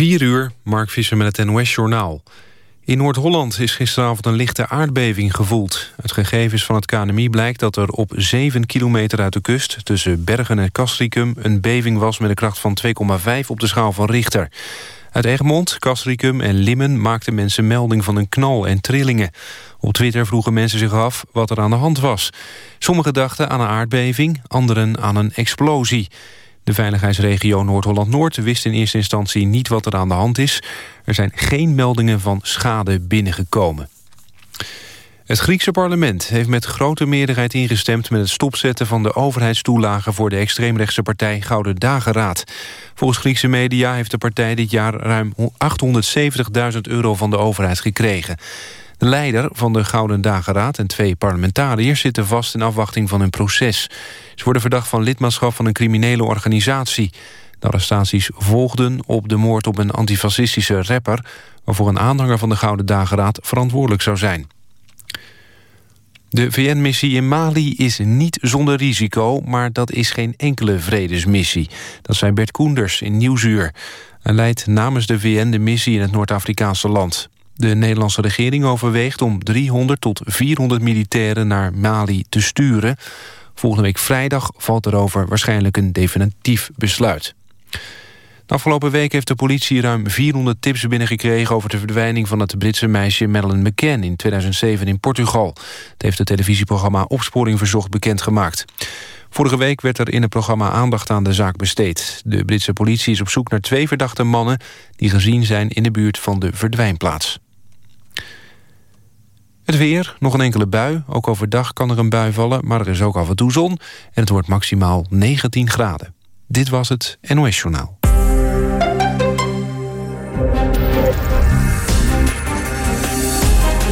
4 uur, Mark Visser met het NOS-journaal. In Noord-Holland is gisteravond een lichte aardbeving gevoeld. Uit gegevens van het KNMI blijkt dat er op 7 kilometer uit de kust... tussen Bergen en Castricum een beving was met een kracht van 2,5 op de schaal van Richter. Uit Egmond, Castricum en Limmen maakten mensen melding van een knal en trillingen. Op Twitter vroegen mensen zich af wat er aan de hand was. Sommigen dachten aan een aardbeving, anderen aan een explosie. De veiligheidsregio Noord-Holland-Noord wist in eerste instantie niet wat er aan de hand is. Er zijn geen meldingen van schade binnengekomen. Het Griekse parlement heeft met grote meerderheid ingestemd... met het stopzetten van de overheidstoelagen... voor de extreemrechtse partij Gouden Dageraad. Volgens Griekse media heeft de partij dit jaar ruim 870.000 euro van de overheid gekregen. De leider van de Gouden Dageraad en twee parlementariërs... zitten vast in afwachting van hun proces. Ze worden verdacht van lidmaatschap van een criminele organisatie. De arrestaties volgden op de moord op een antifascistische rapper... waarvoor een aanhanger van de Gouden Dageraad verantwoordelijk zou zijn. De VN-missie in Mali is niet zonder risico, maar dat is geen enkele vredesmissie. Dat zei Bert Koenders in Nieuwsuur. Hij leidt namens de VN de missie in het Noord-Afrikaanse land. De Nederlandse regering overweegt om 300 tot 400 militairen naar Mali te sturen. Volgende week vrijdag valt erover waarschijnlijk een definitief besluit. De afgelopen week heeft de politie ruim 400 tips binnengekregen... over de verdwijning van het Britse meisje Madeleine McCann in 2007 in Portugal. Dat heeft het televisieprogramma Opsporing Verzocht bekendgemaakt. Vorige week werd er in het programma aandacht aan de zaak besteed. De Britse politie is op zoek naar twee verdachte mannen... die gezien zijn in de buurt van de verdwijnplaats. Het weer, nog een enkele bui. Ook overdag kan er een bui vallen, maar er is ook af en toe zon. En het wordt maximaal 19 graden. Dit was het NOS Journaal.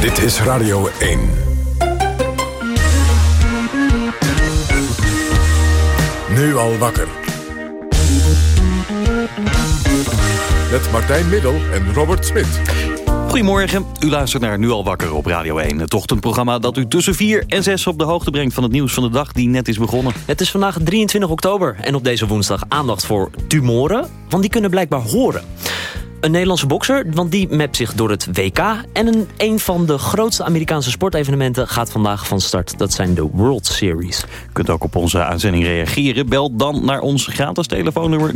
Dit is Radio 1. Nu al wakker. Met Martijn Middel en Robert Smit. Goedemorgen, u luistert naar Nu al wakker op Radio 1. Het ochtendprogramma dat u tussen 4 en 6 op de hoogte brengt... van het nieuws van de dag die net is begonnen. Het is vandaag 23 oktober en op deze woensdag aandacht voor tumoren... want die kunnen blijkbaar horen. Een Nederlandse bokser, want die mapt zich door het WK. En een, een van de grootste Amerikaanse sportevenementen gaat vandaag van start. Dat zijn de World Series. U kunt ook op onze uitzending reageren. Bel dan naar ons gratis telefoonnummer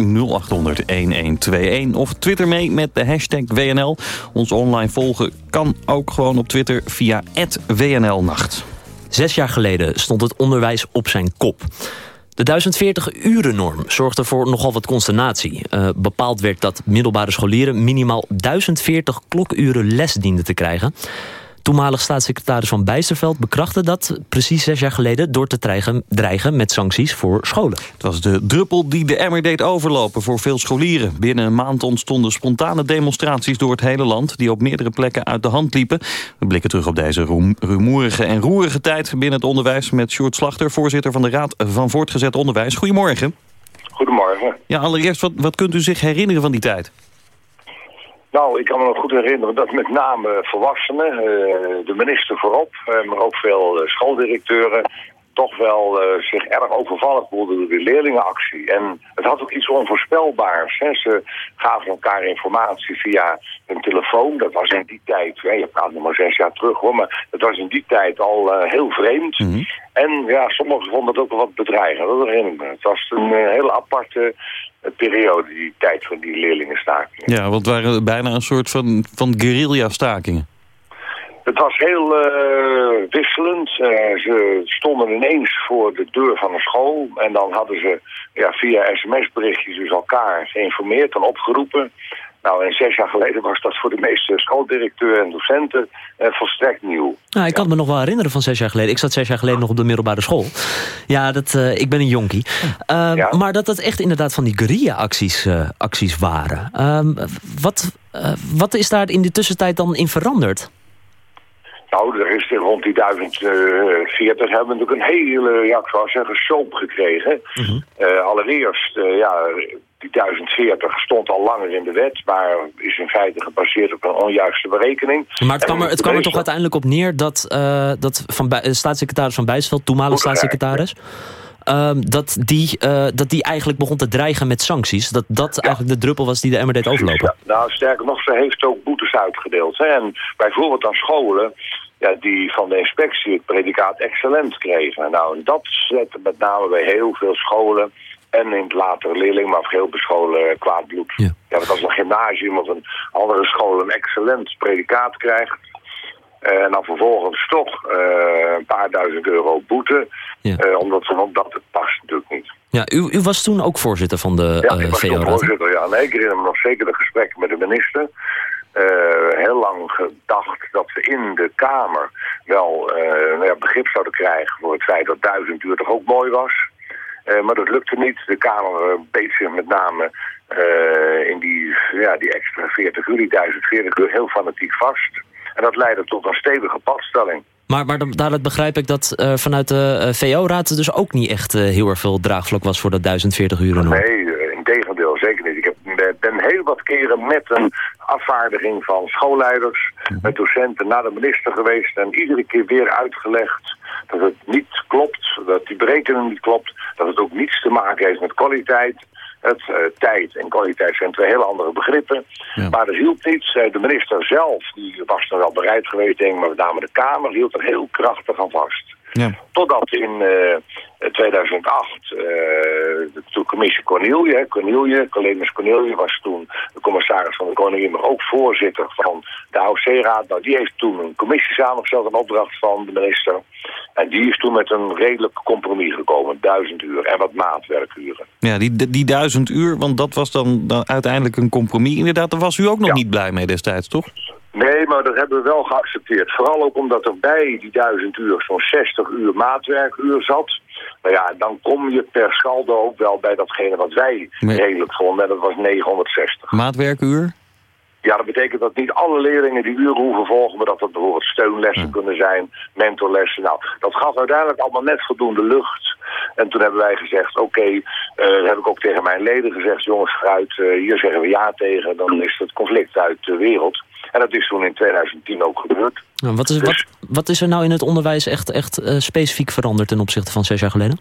0800-1121. Of twitter mee met de hashtag WNL. Ons online volgen kan ook gewoon op Twitter via WNLnacht. Zes jaar geleden stond het onderwijs op zijn kop. De 1040-uren-norm zorgde voor nogal wat consternatie. Uh, bepaald werd dat middelbare scholieren minimaal 1040 klokuren les dienden te krijgen. Toenmalig staatssecretaris Van Bijsterveld bekrachtte dat precies zes jaar geleden... door te dreigen, dreigen met sancties voor scholen. Het was de druppel die de emmer deed overlopen voor veel scholieren. Binnen een maand ontstonden spontane demonstraties door het hele land... die op meerdere plekken uit de hand liepen. We blikken terug op deze rumoerige en roerige tijd binnen het onderwijs... met Sjoerd Slachter, voorzitter van de Raad van Voortgezet Onderwijs. Goedemorgen. Goedemorgen. Ja, allereerst, wat, wat kunt u zich herinneren van die tijd? Nou, ik kan me nog goed herinneren dat met name volwassenen, uh, de minister voorop, uh, maar ook veel uh, schooldirecteuren, toch wel zich erg overvallen voelden door de leerlingenactie. En het had ook iets onvoorspelbaars. Hè. Ze gaven elkaar informatie via een telefoon. Dat was in die tijd, hè, je praat nog maar zes jaar terug hoor, maar dat was in die tijd al heel vreemd. Mm En ja, sommigen vonden het ook wel wat bedreigend, dat herinner ik me. Het was een hele aparte periode, die tijd van die leerlingenstakingen. Ja, want het waren bijna een soort van, van guerrilla-stakingen. Het was heel uh, wisselend. Uh, ze stonden ineens voor de deur van een school. En dan hadden ze ja, via sms-berichtjes dus elkaar geïnformeerd en opgeroepen. Nou, en zes jaar geleden was dat voor de meeste schooldirecteuren en docenten eh, volstrekt nieuw. Nou, ik kan me nog wel herinneren van zes jaar geleden. Ik zat zes jaar geleden nog op de middelbare school. Ja, dat, uh, ik ben een jonkie. Uh, ja. Maar dat dat echt inderdaad van die guerrilla-acties uh, acties waren. Ehm, wat, wat is daar in de tussentijd dan in veranderd? Nou, er is rond die 1040 hebben we natuurlijk een hele, ja, ik zou zeggen, soap gekregen. Mm -hmm. allereerst, ja, die 1040 stond al langer in de wet, maar is in feite gebaseerd op een onjuiste berekening. Maar het kwam er, het kwam er toch uiteindelijk op neer dat, uh, dat van bij, staatssecretaris Van Bijsveld, toenmalige staatssecretaris... ehm, dat, die, uh, dat die eigenlijk begon te dreigen met sancties. Dat dat eigenlijk de druppel was die de emmer deed overlopen. Ja, nou, sterker nog, ze heeft ook boetes uitgedeeld. Hè. En bijvoorbeeld aan scholen ja, die van de inspectie het predicaat excellent kregen. Nou, dat zette met name bij heel veel scholen en in het latere leerling, maar heel veel scholen kwaad bloed. Ja. ja, dat als een gymnasium of een andere school een excellent predicaat krijgt... en dan vervolgens toch uh, een paar duizend euro boete, ja. uh, omdat, omdat het past natuurlijk niet. Ja, u, u was toen ook voorzitter van de Ja, ik was toen voorzitter, ja. Nee, ik herinner me nog zeker de gesprekken met de minister... Uh, heel lang gedacht dat we in de Kamer wel uh, nou ja, begrip zouden krijgen voor het feit dat duizend uur toch ook mooi was. Uh, maar dat lukte niet. De Kamer beet zich met name in die, ja, die extra 40 uur, die 1040 uur, heel fanatiek vast. En dat leidde tot een stevige padstelling. Maar, maar daaruit begrijp ik dat uh, vanuit de uh, VO-raad dus ook niet echt uh, heel erg veel draagvlak was voor dat 1040 uur. Nee, in tegendeel, zeker niet. Ik heb, ben heel wat keren met een afvaardiging van schoolleiders, met docenten naar de minister geweest en iedere keer weer uitgelegd dat het niet klopt, dat die berekening niet klopt, dat het ook niets te maken heeft met kwaliteit. Het, uh, tijd en kwaliteit zijn twee hele andere begrippen. Ja. Maar dat hielp niet. De minister zelf die was er wel bereid geweest, denk ik, maar met name de Kamer hield er heel krachtig aan vast. Ja. Totdat in uh, 2008 uh, de commissie Cornelie, Cornelie, collega's Cornelie was toen de commissaris van de Koningin, maar ook voorzitter van de AOC-raad. Nou, die heeft toen een commissie samengesteld, een opdracht van de minister. En die is toen met een redelijk compromis gekomen, duizend uur en wat maatwerkuren. Ja, die, die duizend uur, want dat was dan, dan uiteindelijk een compromis. Inderdaad, daar was u ook nog ja. niet blij mee destijds, toch? Nee, maar dat hebben we wel geaccepteerd. Vooral ook omdat er bij die duizend uur zo'n 60 uur maatwerkuur zat. Nou ja, dan kom je per saldo ook wel bij datgene wat wij nee. redelijk vonden. En dat was 960. Maatwerkuur? Ja, dat betekent dat niet alle leerlingen die uren hoeven volgen... maar dat dat bijvoorbeeld steunlessen ja. kunnen zijn, mentorlessen. Nou, dat gaf uiteindelijk allemaal net voldoende lucht. En toen hebben wij gezegd, oké, okay, uh, heb ik ook tegen mijn leden gezegd... jongens, uit, uh, hier zeggen we ja tegen, dan is het conflict uit de wereld. En dat is toen in 2010 ook gebeurd. Nou, wat, is, dus, wat, wat, is er nou in het onderwijs echt, echt uh, specifiek veranderd... ten opzichte van zes jaar geleden?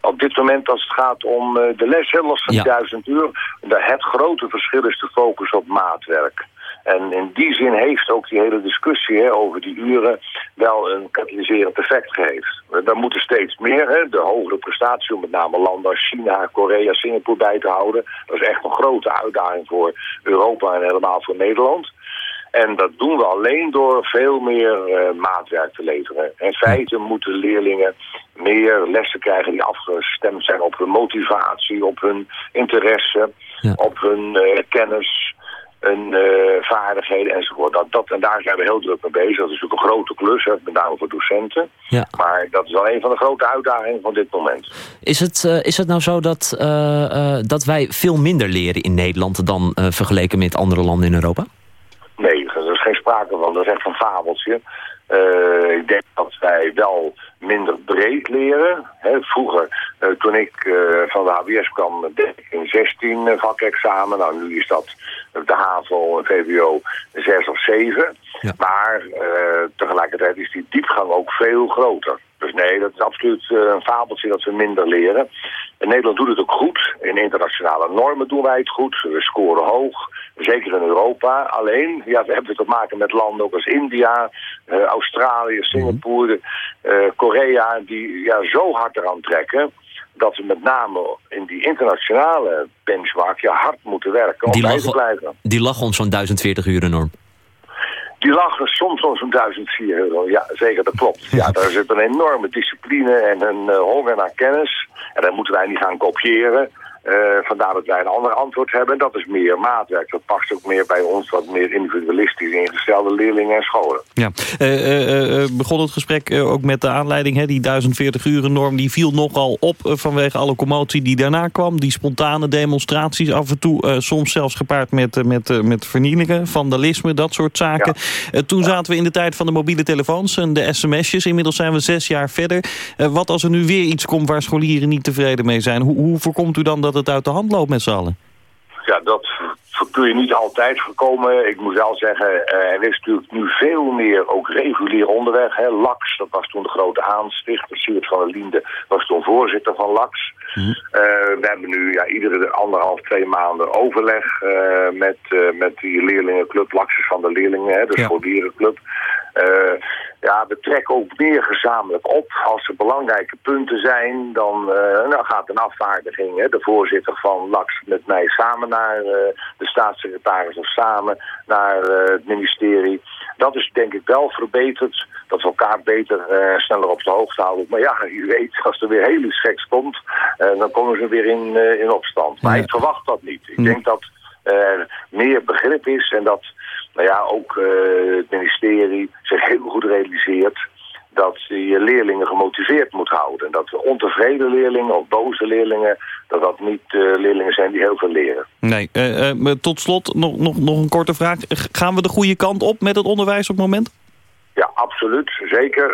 Op dit moment als het gaat om uh, de les, los van ja. duizend uur... het grote verschil is de focus op maatwerk. Die zin heeft ook die hele discussie hè, over die uren wel een katalyserend effect gegeven. Daar moeten steeds meer, hè, de hogere prestatie om met name landen als China, Korea, Singapore bij te houden. Dat is echt een grote uitdaging voor Europa en helemaal voor Nederland. En dat doen we alleen door veel meer uh, maatwerk te leveren. In feite moeten leerlingen meer lessen krijgen die afgestemd zijn op hun motivatie, op hun interesse, ja. op hun uh, kennis en uh, vaardigheden enzovoort. Dat, dat, en daar zijn we heel druk mee bezig. Dat is natuurlijk een grote klus, hè, met name voor docenten. Ja. Maar dat is wel een van de grote uitdagingen van dit moment. Is het, uh, is het nou zo dat, uh, dat wij veel minder leren in Nederland... dan vergeleken met andere landen in Europa? Nee, er is geen sprake van. Dat is echt een fabeltje. ik denk dat wij wel minder breed leren. He, vroeger, uh, toen ik uh, van de HBS kwam, deed ik in 16 uh, vakexamen. Nou, nu is dat de HAVO en VWO 6 of 7. Ja. Maar tegelijkertijd is die diepgang ook veel groter. Dus nee, dat is absoluut een fabeltje dat we minder leren. En Nederland doet het ook goed. In internationale normen doen wij het goed. We scoren hoog. Zeker in Europa. Alleen, ja, we hebben te maken met landen ook als India, uh, Australië, Singapore, uh, Korea, die ja, zo hard eraan trekken dat we met name in die internationale benchmark ja, hard moeten werken om bij te blijven. Die lag om zo'n 1040 uur norm. Die lagen soms om zo'n 1004 euro. Ja, zeker, dat klopt. Ja, daar zit een enorme discipline en een uh, honger naar kennis. En dat moeten wij niet gaan kopiëren. Uh, vandaar dat wij een ander antwoord hebben. Dat is meer maatwerk. Dat past ook meer bij ons wat meer individualistisch ingestelde leerlingen en scholen. Ja, uh, uh, begon het gesprek ook met de aanleiding. Hè, die 1040 uren norm die viel nogal op vanwege alle commotie die daarna kwam. Die spontane demonstraties af en toe. soms zelfs gepaard met, met, met vernielingen, vandalisme, dat soort zaken. Ja. toen zaten we in de tijd van de mobiele telefoons en de sms'jes. Inmiddels zijn we zes jaar verder. wat als er nu weer iets komt waar scholieren niet tevreden mee zijn? Hoe, hoe voorkomt u dan dat het uit de hand loopt met z'n allen? ja, dat kun je niet altijd voorkomen. Ik moet wel zeggen, eh, er is natuurlijk nu veel meer ook regulier onderweg. Hè. LAX, dat was toen de grote aanstichter. Siert van der Linde was toen voorzitter van LAX. Mhm. Eh, we hebben nu ja, iedere anderhalf, twee maanden overleg uh, met, met die leerlingenclub. LAX is van de leerlingen, hè, de ja. scholierenclub. Ja, we trekken ook meer gezamenlijk op. Als er belangrijke punten zijn, dan, dan gaat een afvaardiging, hè, de voorzitter van LAX met mij samen naar de staatssecretaris of samen naar uh, het ministerie. Dat is denk ik wel verbeterd. Dat we elkaar beter uh, sneller op de hoogte houden. Maar ja, u weet, als er weer heel iets geks komt, uh, dan komen ze weer in, in opstand. Maar ik verwacht dat niet. Ik hm. denk dat er meer begrip is en dat nou ja, ook het ministerie zich heel goed realiseert dat je leerlingen gemotiveerd moet houden. En dat ontevreden leerlingen of boze leerlingen... dat dat niet uh, leerlingen zijn die heel veel leren. Nee, uh, tot slot nog, nog, nog een korte vraag. Gaan we de goede kant op met het onderwijs op het moment? Ja, absoluut. Zeker.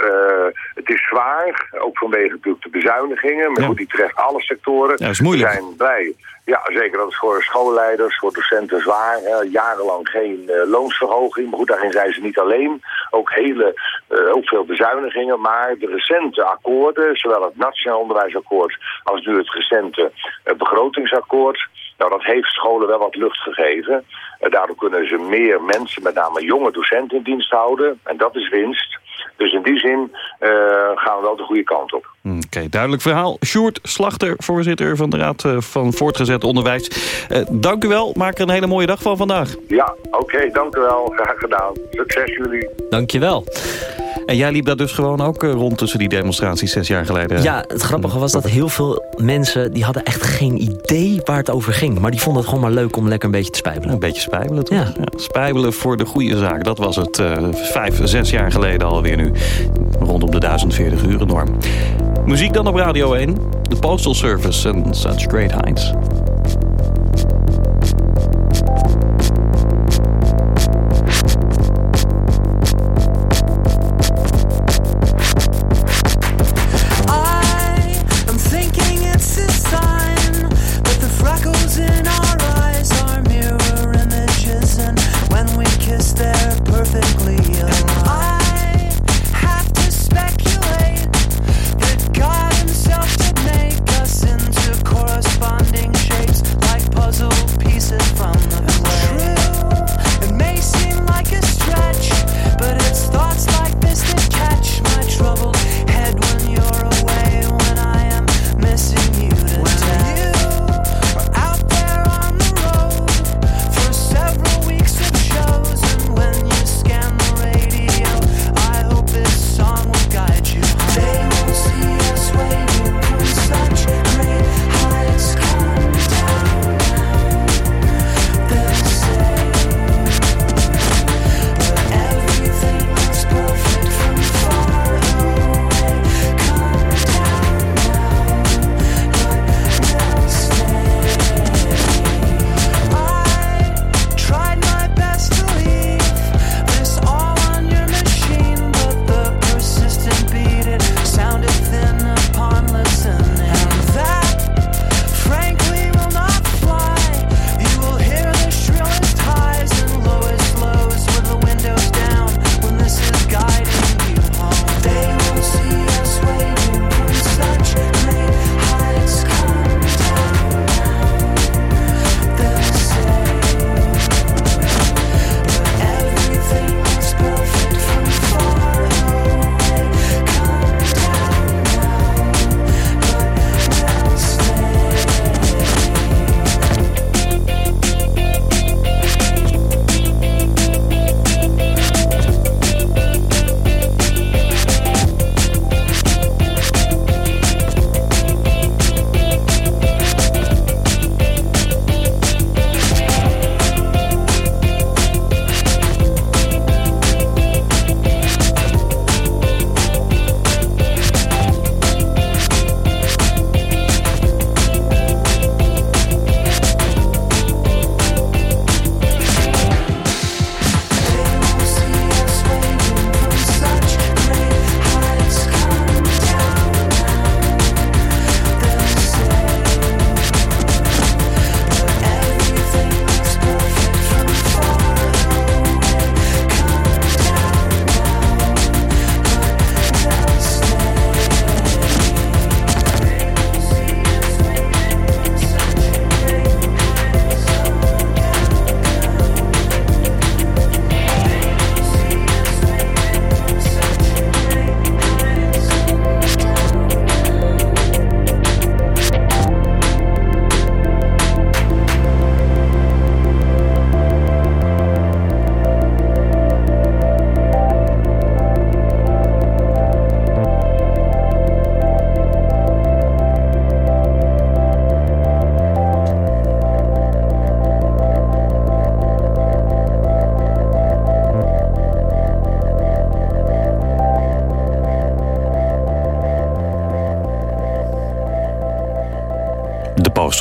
het is zwaar, ook vanwege natuurlijk de bezuinigingen. Maar goed, die treft alle sectoren. Ja, dat is moeilijk. We zijn blij ja, zeker. Dat is voor schoolleiders, voor docenten zwaar. jarenlang geen uh, loonsverhoging. Maar goed, daarin zijn ze niet alleen. Ook, hele, uh, ook veel bezuinigingen. Maar de recente akkoorden, zowel het Nationaal Onderwijsakkoord... als nu het recente begrotingsakkoord... Nou, dat heeft scholen wel wat lucht gegeven. daardoor kunnen ze meer mensen, met name jonge docenten, in dienst houden. En dat is winst. Dus in die zin uh, gaan we wel de goede kant op. Oké, duidelijk verhaal. Sjoerd Slachter, voorzitter van de Raad eh, van Voortgezet Onderwijs. Uh, dank u wel. Maak er een hele mooie dag van vandaag. Ja, oké. dank u wel. Graag gedaan. Succes jullie. Dank je wel. En jij liep daar dus gewoon ook rond tussen die demonstraties zes jaar geleden? Ja, het grappige was dat heel veel mensen... die hadden echt geen idee waar het over ging. Maar die vonden het gewoon maar leuk om lekker een beetje te spijbelen. Een beetje spijbelen, toch? Ja. spijbelen voor de goede zaak. Dat was het uh, vijf, zes jaar geleden alweer nu. Rondom de 1040 uren norm. Muziek dan op Radio 1. De Postal Service en Such Great Heights.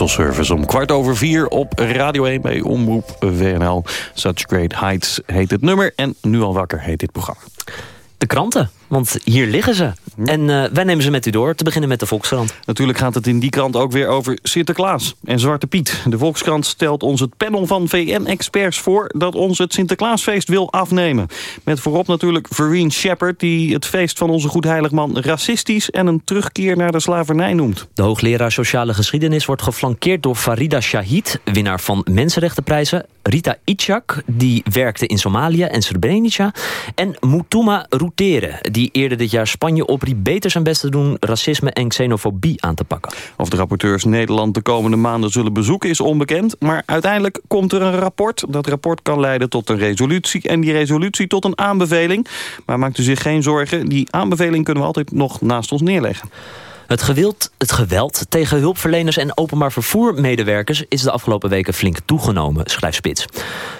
Service. Om kwart over vier op Radio 1 bij Omroep WNL. Such Great Heights heet het nummer. En Nu al wakker heet dit programma. De kranten. Want hier liggen ze. En uh, wij nemen ze met u door, te beginnen met de Volkskrant. Natuurlijk gaat het in die krant ook weer over Sinterklaas en Zwarte Piet. De Volkskrant stelt ons het panel van VN-experts voor... dat ons het Sinterklaasfeest wil afnemen. Met voorop natuurlijk Vereen Shepard... die het feest van onze goedheiligman racistisch... en een terugkeer naar de slavernij noemt. De hoogleraar Sociale Geschiedenis wordt geflankeerd door Farida Shahid... winnaar van Mensenrechtenprijzen. Rita Itchak, die werkte in Somalië en Srebrenica. En Mutuma Rutere die eerder dit jaar Spanje opriep beter zijn best te doen... racisme en xenofobie aan te pakken. Of de rapporteurs Nederland de komende maanden zullen bezoeken is onbekend. Maar uiteindelijk komt er een rapport. Dat rapport kan leiden tot een resolutie en die resolutie tot een aanbeveling. Maar maakt u zich geen zorgen, die aanbeveling kunnen we altijd nog naast ons neerleggen. Het geweld, het geweld tegen hulpverleners en openbaar vervoermedewerkers... is de afgelopen weken flink toegenomen, schrijft Spits.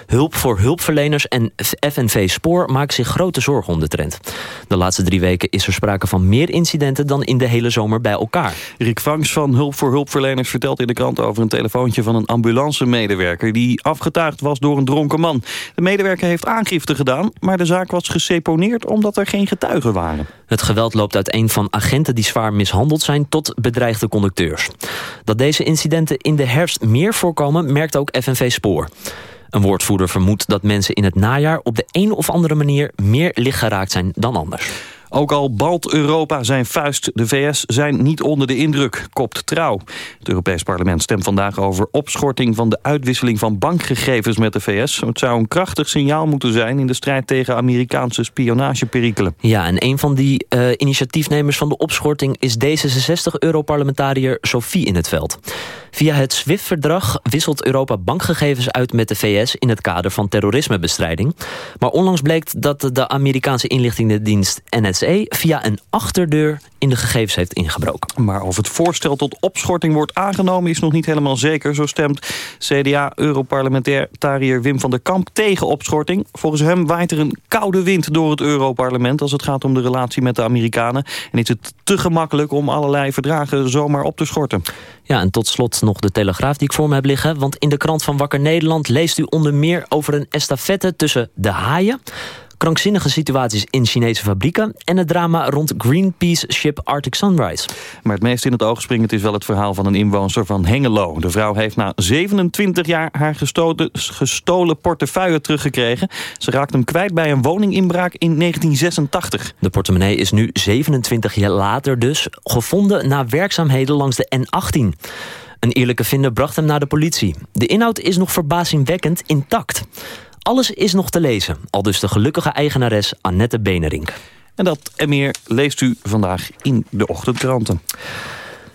Hulp voor hulpverleners en FNV Spoor maken zich grote zorgen om de trend. De laatste drie weken is er sprake van meer incidenten... dan in de hele zomer bij elkaar. Rick Vangs van Hulp voor Hulpverleners vertelt in de krant... over een telefoontje van een ambulancemedewerker... die afgetuigd was door een dronken man. De medewerker heeft aangifte gedaan... maar de zaak was geseponeerd omdat er geen getuigen waren. Het geweld loopt uiteen van agenten die zwaar mishandeld zijn tot bedreigde conducteurs. Dat deze incidenten in de herfst meer voorkomen, merkt ook FNV Spoor. Een woordvoerder vermoedt dat mensen in het najaar op de een of andere manier meer licht geraakt zijn dan anders. Ook al balt Europa zijn vuist, de VS zijn niet onder de indruk, kopt trouw. Het Europees Parlement stemt vandaag over opschorting van de uitwisseling van bankgegevens met de VS. Het zou een krachtig signaal moeten zijn in de strijd tegen Amerikaanse spionageperikelen. Ja, en een van die uh, initiatiefnemers van de opschorting is D66-europarlementariër Sophie in het veld. Via het SWIFT-verdrag wisselt Europa bankgegevens uit met de VS in het kader van terrorismebestrijding. Maar onlangs bleek dat de Amerikaanse inlichtingendienst NSA via een achterdeur in de gegevens heeft ingebroken. Maar of het voorstel tot opschorting wordt aangenomen is nog niet helemaal zeker. Zo stemt CDA-europarlementariër Wim van der Kamp tegen opschorting. Volgens hem waait er een koude wind door het Europarlement... als het gaat om de relatie met de Amerikanen. En is het te gemakkelijk om allerlei verdragen zomaar op te schorten. Ja, en tot slot nog de Telegraaf die ik voor me heb liggen. Want in de krant van Wakker Nederland leest u onder meer over een estafette tussen de haaien krankzinnige situaties in Chinese fabrieken... en het drama rond Greenpeace-ship Arctic Sunrise. Maar het meest in het oog springend is wel het verhaal van een inwoner van Hengelo. De vrouw heeft na 27 jaar haar gestolen, gestolen portefeuille teruggekregen. Ze raakt hem kwijt bij een woninginbraak in 1986. De portemonnee is nu 27 jaar later dus gevonden... na werkzaamheden langs de N18. Een eerlijke vinder bracht hem naar de politie. De inhoud is nog verbazingwekkend intact. Alles is nog te lezen, al dus de gelukkige eigenares Annette Benerink. En dat en meer leest u vandaag in de ochtendkranten.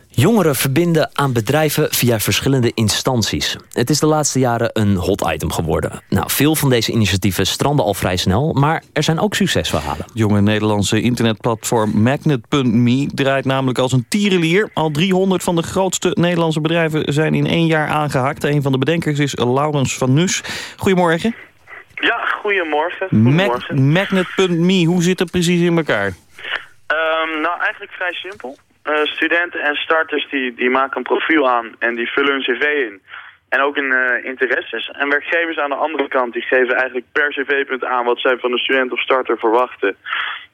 Jongeren verbinden aan bedrijven via verschillende instanties. Het is de laatste jaren een hot item geworden. Nou, veel van deze initiatieven stranden al vrij snel, maar er zijn ook succesverhalen. jonge Nederlandse internetplatform Magnet.me draait namelijk als een tierenlier. Al 300 van de grootste Nederlandse bedrijven zijn in één jaar aangehaakt. Een van de bedenkers is Laurens van Nus. Goedemorgen. Ja, goedemorgen. goedemorgen. Magnet.me, hoe zit het precies in elkaar? Um, nou, eigenlijk vrij simpel. Uh, studenten en starters die, die maken een profiel aan en die vullen hun cv in. En ook in uh, interesses. En werkgevers aan de andere kant die geven eigenlijk per cv-punt aan wat zij van de student of starter verwachten.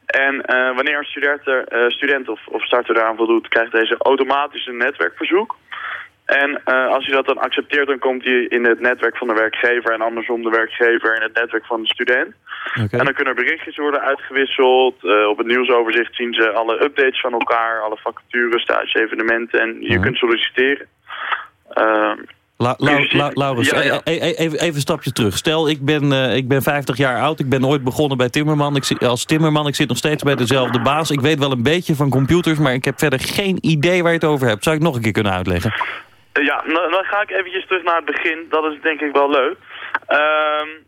En uh, wanneer een student, student of, of starter daaraan voldoet, krijgt deze automatisch een netwerkverzoek. En uh, als je dat dan accepteert, dan komt hij in het netwerk van de werkgever en andersom de werkgever in het netwerk van de student. Okay. En dan kunnen er berichtjes worden uitgewisseld. Uh, op het nieuwsoverzicht zien ze alle updates van elkaar, alle vacatures, stage, evenementen en je kunt solliciteren. Uh, La, la, la, Laurens, ja, ja. Even, even, een stapje terug. Stel, ik ben, uh, ik ben 50 jaar oud. Ik ben ooit begonnen bij Timmerman. Ik zit, als Timmerman, ik zit nog steeds bij dezelfde baas. Ik weet wel een beetje van computers, maar ik heb verder geen idee waar je het over hebt. Zou ik nog een keer kunnen uitleggen? Ja, nou, dan ga ik eventjes terug naar het begin. Dat is denk ik wel leuk. Um,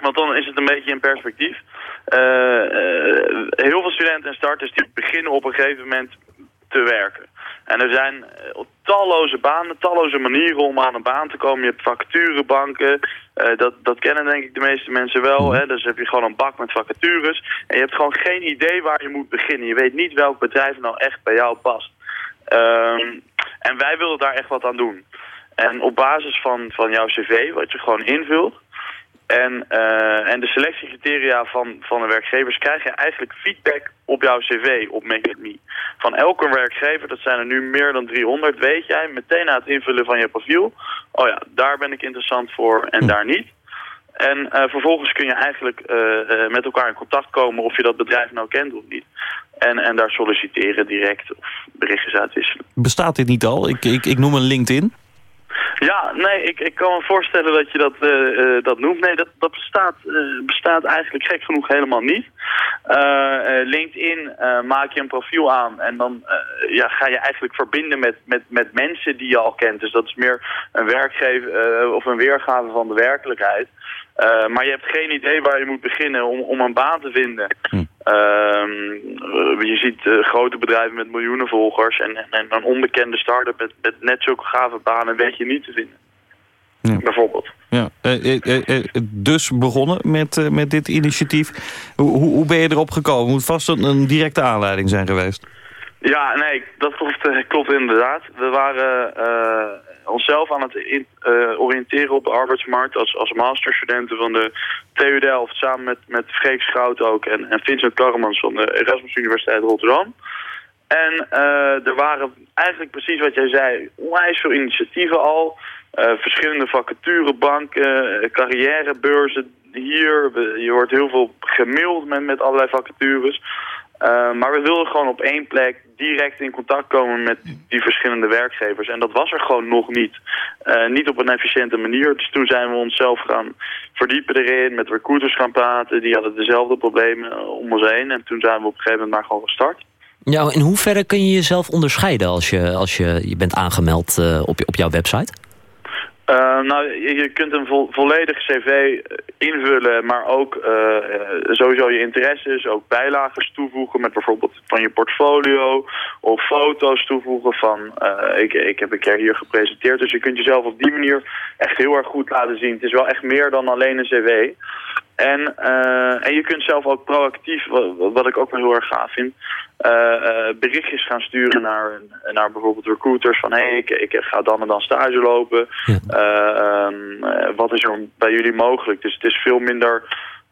want dan is het een beetje in perspectief. Uh, heel veel studenten en starters die beginnen op een gegeven moment te werken. En er zijn talloze banen, talloze manieren om aan een baan te komen. Je hebt vacaturebanken, dat, dat kennen denk ik de meeste mensen wel. Hè? Dus heb je gewoon een bak met vacatures. En je hebt gewoon geen idee waar je moet beginnen. Je weet niet welk bedrijf nou echt bij jou past. Um, En wij willen daar echt wat aan doen. En op basis van, van jouw cv, wat je gewoon invult... En, uh, en de selectiecriteria van, van de werkgevers krijg je eigenlijk feedback op jouw cv op Make It Me. Van elke werkgever, dat zijn er nu meer dan 300, weet jij meteen na het invullen van je profiel... oh ja, daar ben ik interessant voor en daar niet. En uh, vervolgens kun je eigenlijk uh, met elkaar in contact komen of je dat bedrijf nou kent of niet. En, en daar solliciteren direct of berichtjes uitwisselen. Bestaat dit niet al? Ik, ik, ik noem een LinkedIn. Ja, nee, ik, ik kan me voorstellen dat je dat, uh, uh, dat noemt. Nee, dat, dat bestaat, uh, bestaat eigenlijk gek genoeg helemaal niet. LinkedIn maak je een profiel aan en dan ja, ga je eigenlijk verbinden met, met, met mensen die je al kent. Dus dat is meer een werkgever of een weergave van de werkelijkheid. Uh, maar je hebt geen idee waar je moet beginnen om, om een baan te vinden. Hm. Uh, je ziet uh, grote bedrijven met miljoenen volgers en, en een onbekende start-up met, met net zulke gave banen weet je niet te vinden. Ja. Bijvoorbeeld. Ja. dus begonnen met, met dit initiatief. Hoe, hoe ben je erop gekomen? Moet vast een, een directe aanleiding zijn geweest. Ja, nee, dat klopt, klopt inderdaad. We waren onszelf aan het uh, oriënteren op de arbeidsmarkt als, als masterstudenten van de TU Delft samen met, met Freek Schout ook en, en Vincent Karremans van de Erasmus Universiteit Rotterdam. En uh, er waren eigenlijk precies wat jij zei, onwijs veel initiatieven al. Uh, verschillende vacaturebanken, carrièrebeurzen hier. Je wordt heel veel gemaild met, met allerlei vacatures. Maar we wilden gewoon op één plek direct in contact komen met die verschillende werkgevers. En dat was er gewoon nog niet. Uh, niet op een efficiënte manier. Dus toen zijn we onszelf gaan verdiepen erin, met recruiters gaan praten. Die hadden dezelfde problemen om ons heen. En toen zijn we op een gegeven moment maar gewoon gestart. Ja, in hoeverre kun je jezelf onderscheiden als je, als je, je bent aangemeld uh, op, op jouw website? Uh, nou, je, kunt een vo volledig cv invullen, maar ook uh, sowieso je interesses, ook bijlagen toevoegen met bijvoorbeeld van je portfolio of foto's toevoegen van, ik, ik heb een keer hier gepresenteerd. Dus je kunt jezelf op die manier echt heel erg goed laten zien. Het is wel echt meer dan alleen een cv. En, uh, en je kunt zelf ook proactief, wat, wat ik ook wel heel erg gaaf vind, uh, uh, berichtjes gaan sturen naar, naar bijvoorbeeld recruiters van hé, hey, ik, ik ga dan en dan stage lopen. Ja. Um, wat is er bij jullie mogelijk? Dus het is veel minder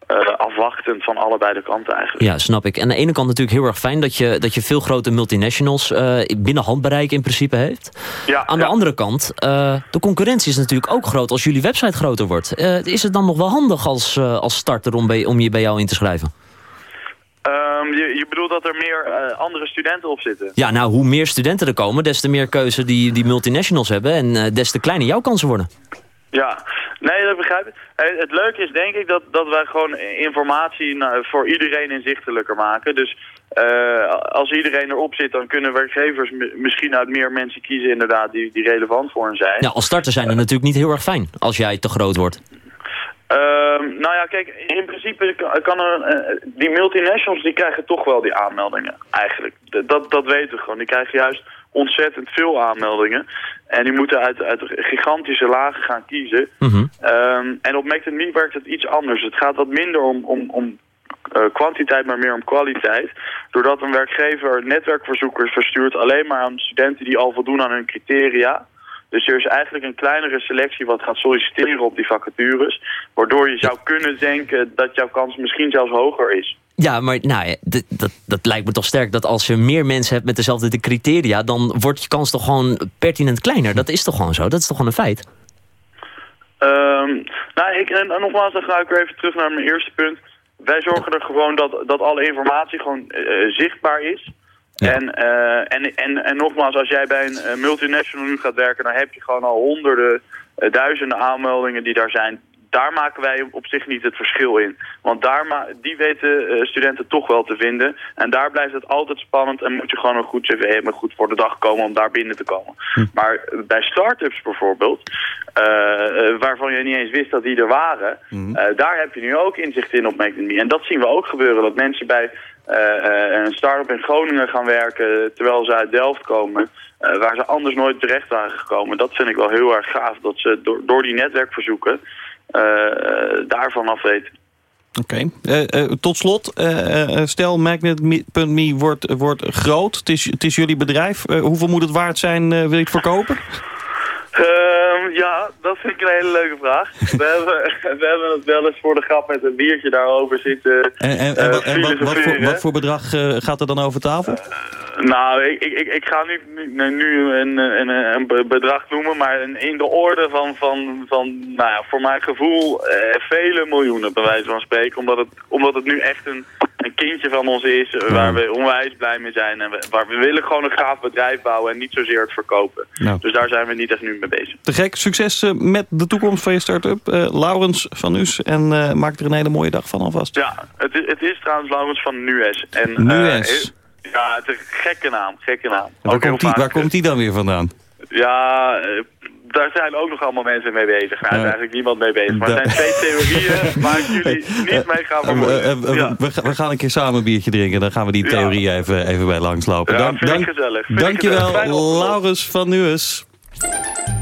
uh, afwachtend van allebei de kanten eigenlijk. Ja, snap ik. En aan de ene kant natuurlijk heel erg fijn dat je, dat je veel grote multinationals uh, binnen handbereik in principe heeft. Ja, aan de ja. andere kant, uh, de concurrentie is natuurlijk ook groot als jullie website groter wordt. is het dan nog wel handig als, als starter om, bij, om je bij jou in te schrijven? Um, je, je bedoelt dat er meer andere studenten op zitten? Ja, nou, hoe meer studenten er komen, des te meer keuze die, die multinationals hebben... en des te kleiner jouw kansen worden. Ja, nee, dat begrijp ik. Het leuke is denk ik dat, dat wij gewoon informatie voor iedereen inzichtelijker maken. Dus uh, als iedereen erop zit, dan kunnen werkgevers misschien uit meer mensen kiezen inderdaad die, die relevant voor hen zijn. Ja, als starter zijn er natuurlijk niet heel erg fijn als jij te groot wordt. Uh, nou ja, kijk, in principe kan er, uh, die multinationals die krijgen toch wel die aanmeldingen, eigenlijk. Dat, dat weten we gewoon. Die krijgen juist ontzettend veel aanmeldingen. En die moeten uit, uit gigantische lagen gaan kiezen. Mm -hmm. um, en op Make Me werkt het iets anders. Het gaat wat minder om, om, om uh, kwantiteit, maar meer om kwaliteit. Doordat een werkgever netwerkverzoekers verstuurt alleen maar aan studenten die al voldoen aan hun criteria. Dus er is eigenlijk een kleinere selectie wat gaat solliciteren op die vacatures. Waardoor je zou kunnen denken dat jouw kans misschien zelfs hoger is. Ja, maar nou dat, dat, dat lijkt me toch sterk dat als je meer mensen hebt met dezelfde criteria... dan wordt je kans toch gewoon pertinent kleiner. Dat is toch gewoon zo? Dat is toch gewoon een feit? Um, nou, ik, en, en nogmaals, dan ga ik weer even terug naar mijn eerste punt. Wij zorgen er gewoon dat, dat alle informatie gewoon uh, zichtbaar is... Ja. En, uh, en, en, en nogmaals, als jij bij een multinational nu gaat werken... dan heb je gewoon al honderden, uh, duizenden aanmeldingen die daar zijn. Daar maken wij op zich niet het verschil in. Want daar die weten studenten toch wel te vinden. En daar blijft het altijd spannend en moet je gewoon een goed cv hebben... goed voor de dag komen om daar binnen te komen. Hm. Maar bij start-ups bijvoorbeeld... waarvan je niet eens wist dat die er waren... Hm. daar heb je nu ook inzicht in op Make. En dat zien we ook gebeuren, dat mensen bij... Uh, een start-up in Groningen gaan werken terwijl ze uit Delft komen, waar ze anders nooit terecht waren gekomen. Dat vind ik wel heel erg gaaf, dat ze door, door die netwerkverzoeken daarvan af weten. Oké. tot slot, stel Magnet.me wordt, wordt groot. Het is, het is jullie bedrijf. hoeveel moet het waard zijn, wil je het verkopen? Ja, dat vind ik een hele leuke vraag. We hebben, we hebben het wel eens voor de grap met een biertje daarover zitten. En, en, en, en wat, wat, voor, wat, voor, bedrag gaat er dan over tafel? Nou, ik, ik, ik ga nu, nu, nu een, een, een, bedrag noemen, maar in de orde van, van, van nou ja, voor mijn gevoel, eh, vele miljoenen bij wijze van spreken. Omdat het, omdat het nu echt een, een kindje van ons is, eh, waar we onwijs blij mee zijn. En we, waar we willen gewoon een gaaf bedrijf bouwen en niet zozeer het verkopen. Dus daar zijn we niet echt nu mee bezig. Te gek, succes uh, met de toekomst van je start-up. Uh, Laurens van Us en uh, maak er een hele mooie dag van alvast. Ja, het is, het is trouwens Laurens van Nues. En, Nues? Ja, het is een gekke naam, gekke naam. Waar, komt die, waar komt die dan weer vandaan? Ja, eh, daar zijn ook nog allemaal mensen mee bezig. Daar is eigenlijk niemand mee bezig. Maar er zijn twee theorieën waar jullie niet mee gaan. Ja. We, gaan een keer samen een biertje drinken. Dan gaan we die theorie even, even bij langslopen. Ja, dank, dank, gezellig. Dankjewel, Laurens van Nues.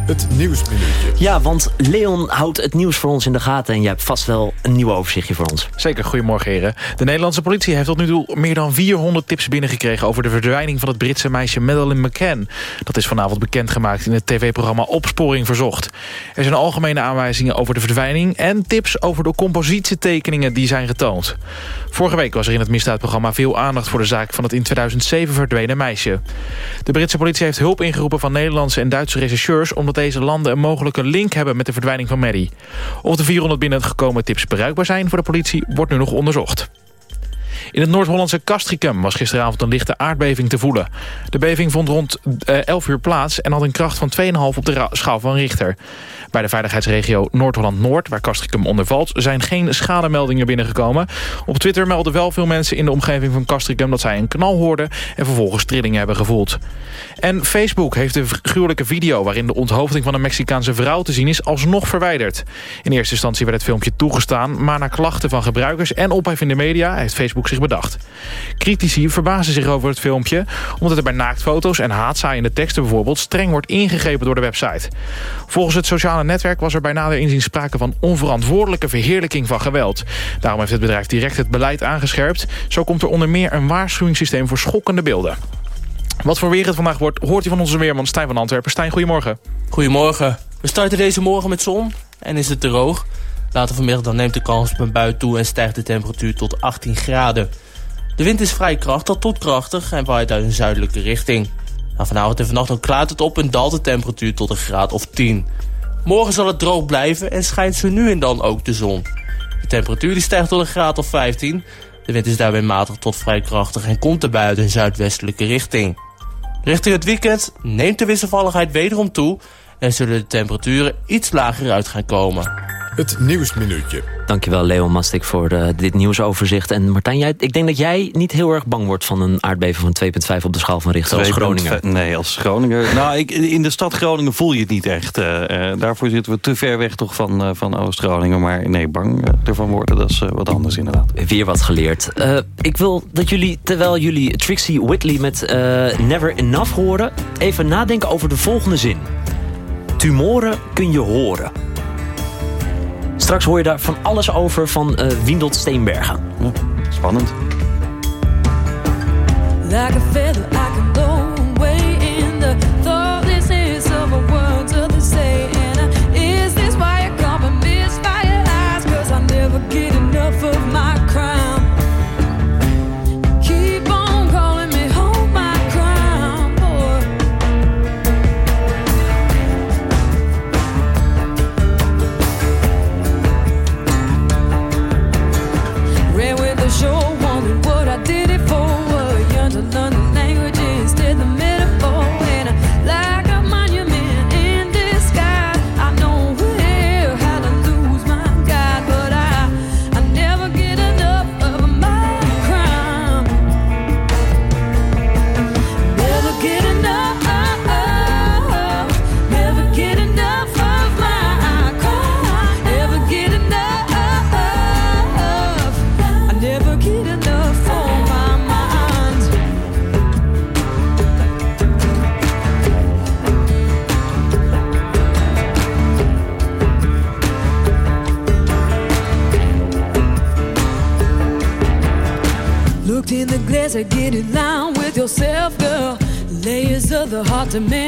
Het Nieuwsminuutje. Ja, want Leon houdt het nieuws voor ons in de gaten... en jij hebt vast wel een nieuw overzichtje voor ons. Zeker, goedemorgen heren. De Nederlandse politie heeft tot nu toe meer dan 400 tips binnengekregen... over de verdwijning van het Britse meisje Madeleine McCann. Dat is vanavond bekendgemaakt in het tv-programma Opsporing Verzocht. Er zijn algemene aanwijzingen over de verdwijning... en tips over de compositietekeningen die zijn getoond. Vorige week was er in het misdaadprogramma veel aandacht... voor de zaak van het in 2007 verdwenen meisje. De Britse politie heeft hulp ingeroepen van Nederlandse en Duitse omdat deze landen een mogelijke link hebben met de verdwijning van Maddie. Of de 400 binnengekomen tips bereikbaar zijn voor de politie wordt nu nog onderzocht. In het Noord-Hollandse Castricum was gisteravond een lichte aardbeving te voelen. De beving vond rond 11 eh, uur plaats en had een kracht van 2,5 op de schaal van Richter. Bij de veiligheidsregio Noord-Holland-Noord, waar Castricum onder valt... zijn geen schademeldingen binnengekomen. Op Twitter melden wel veel mensen in de omgeving van Castricum... dat zij een knal hoorden en vervolgens trillingen hebben gevoeld. En Facebook heeft de gruwelijke video... waarin de onthoofding van een Mexicaanse vrouw te zien is... alsnog verwijderd. In eerste instantie werd het filmpje toegestaan... maar na klachten van gebruikers en ophef in de media... heeft Facebook zich bedacht. Critici verbazen zich over het filmpje... omdat er bij naaktfoto's en haatzaaiende teksten bijvoorbeeld... streng wordt ingegrepen door de website. Volgens het sociale netwerk was er bij nader inzien sprake van onverantwoordelijke verheerlijking van geweld. Daarom heeft het bedrijf direct het beleid aangescherpt. Zo komt er onder meer een waarschuwingssysteem voor schokkende beelden. Wat voor weer het vandaag wordt, hoort u van onze weerman Stijn van Antwerpen. Stijn, goedemorgen. Goedemorgen. We starten deze morgen met zon en is het droog. Later vanmiddag dan neemt de kans op een bui toe en stijgt de temperatuur tot 18 graden. De wind is vrij krachtig tot krachtig en waait uit een zuidelijke richting. Nou, vanavond en vannacht dan klaart het op en daalt de temperatuur tot een graad of 10. Morgen zal het droog blijven en schijnt zo nu en dan ook de zon. De temperatuur stijgt tot een graad of 15. De wind is daarbij matig tot vrij krachtig en komt erbij uit een zuidwestelijke richting. Richting het weekend neemt de wisselvalligheid wederom toe... en zullen de temperaturen iets lager uit gaan komen. Het Nieuwsminuutje. Dankjewel Leon Mastik voor uh, dit nieuwsoverzicht. En Martijn, jij, ik denk dat jij niet heel erg bang wordt... van een aardbeving van 2,5 op de schaal van Richter als Groninger. Nee, als Groninger. nou, ik, in de stad Groningen voel je het niet echt. Uh, daarvoor zitten we te ver weg toch van, van Oost-Groningen. Maar nee, bang ervan worden, dat is wat anders inderdaad. Weer wat geleerd. ik wil dat jullie, terwijl jullie Trixie Whitley met Never Enough horen... even nadenken over de volgende zin. Tumoren kun je horen. Straks hoor je daar van alles over van uh, Windelt Steenbergen. spannend. Like of the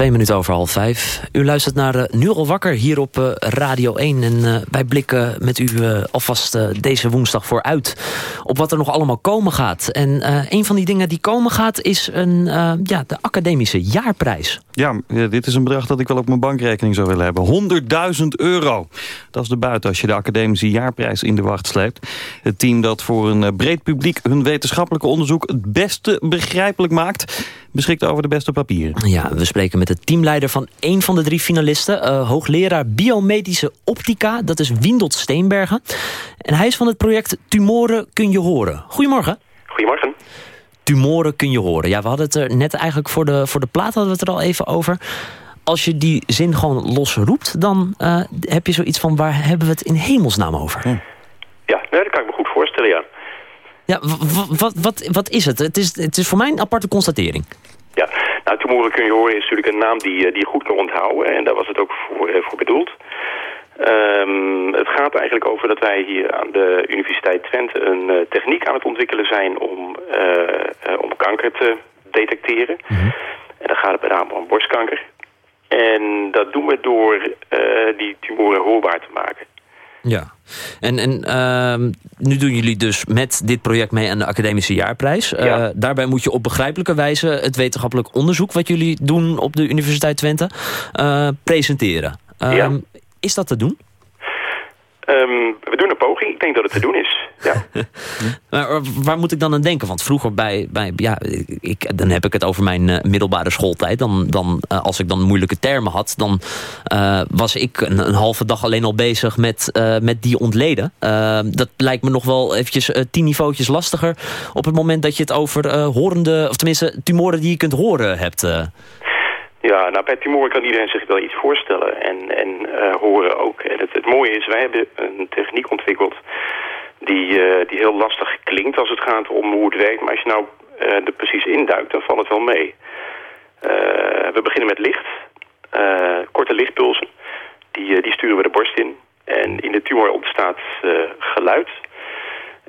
twee minuten over half vijf. U luistert naar uh, Nu al wakker hier op uh, Radio 1. En uh, wij blikken met u alvast deze woensdag vooruit... op wat er nog allemaal komen gaat. En een van die dingen die komen gaat... is een, ja, de academische jaarprijs. Ja, dit is een bedrag dat ik wel op mijn bankrekening zou willen hebben. 100.000 euro. Dat is de buiten als je de academische jaarprijs in de wacht sleept. Het team dat voor een breed publiek hun wetenschappelijke onderzoek... het beste begrijpelijk maakt beschikt over de beste papieren. Ja, we spreken met de teamleider van één van de drie finalisten. Uh, hoogleraar biomedische optica, dat is Windelt Steenbergen. En hij is van het project Tumoren kun je horen. Goedemorgen. Goedemorgen. Tumoren kun je horen. Ja, we hadden het er net eigenlijk voor de, voor de plaat hadden we het er al even over. Als je die zin gewoon los roept, dan uh, heb je zoiets van... waar hebben we het in hemelsnaam over? Ja, ja nee, dat kan ik me goed voorstellen, ja. Ja, wat, wat, wat is het? Het is, het is voor mij een aparte constatering. Nou, tumoren kun je horen is natuurlijk een naam die, die je goed kan onthouden. En daar was het ook voor, voor bedoeld. Um, het gaat eigenlijk over dat wij hier aan de Universiteit Twente een uh, techniek aan het ontwikkelen zijn om, uh, om kanker te detecteren. Mm -hmm. En dan gaat het met name om borstkanker. En dat doen we door die tumoren hoorbaar te maken. Ja, en, en uh, nu doen jullie dus met dit project mee aan de academische jaarprijs. Ja. Uh, daarbij moet je op begrijpelijke wijze het wetenschappelijk onderzoek... wat jullie doen op de Universiteit Twente, uh, presenteren. Ja. Is dat te doen? Um, we doen een poging. Ik denk dat het te doen is. Ja. maar waar moet ik dan aan denken? Want vroeger bij, bij ja, ik, dan heb ik het over mijn uh, middelbare schooltijd. Dan, dan, uh, als ik dan moeilijke termen had, dan was ik een, een, halve dag alleen al bezig met, met die ontleden. dat lijkt me nog wel eventjes tien niveautjes lastiger op het moment dat je het over horende, of tenminste tumoren die je kunt horen hebt. Ja, nou bij tumoren kan iedereen zich wel iets voorstellen en, en uh, horen ook. En het, het mooie is, wij hebben een techniek ontwikkeld die, uh, die heel lastig klinkt als het gaat om hoe het werkt. Maar als je nou uh, er precies induikt, dan valt het wel mee. we beginnen met licht, korte lichtpulsen. Die, die sturen we de borst in. En in de tumor ontstaat geluid.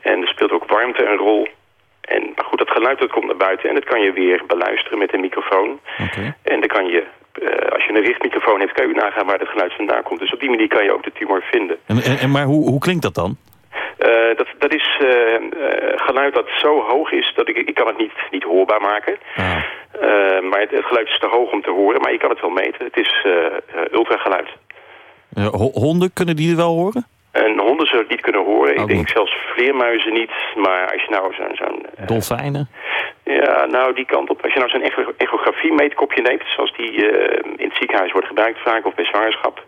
En er speelt ook warmte een rol. En, maar goed, dat geluid dat komt naar buiten en dat kan je weer beluisteren met een microfoon. Okay. En dan kan je, uh, als je een richtmicrofoon hebt, kan je nagaan waar het geluid vandaan komt. Dus op die manier kan je ook de tumor vinden. En, en, en maar hoe, hoe klinkt dat dan? Uh, dat, dat is uh, geluid dat zo hoog is dat ik, ik kan het niet, niet hoorbaar maken. Ah. maar het, het, geluid is te hoog om te horen, maar je kan het wel meten. Het is ultrageluid. honden, kunnen die er wel horen? En honden zullen het niet kunnen horen. Oh, ik denk goed. zelfs vleermuizen niet. Maar als je nou zo'n... zo'n uh, Dolfijnen? Ja, nou die kant op. Als je nou zo'n echo echografie-meetkopje neemt... zoals die uh, in het ziekenhuis wordt gebruikt vaak of bij zwangerschap...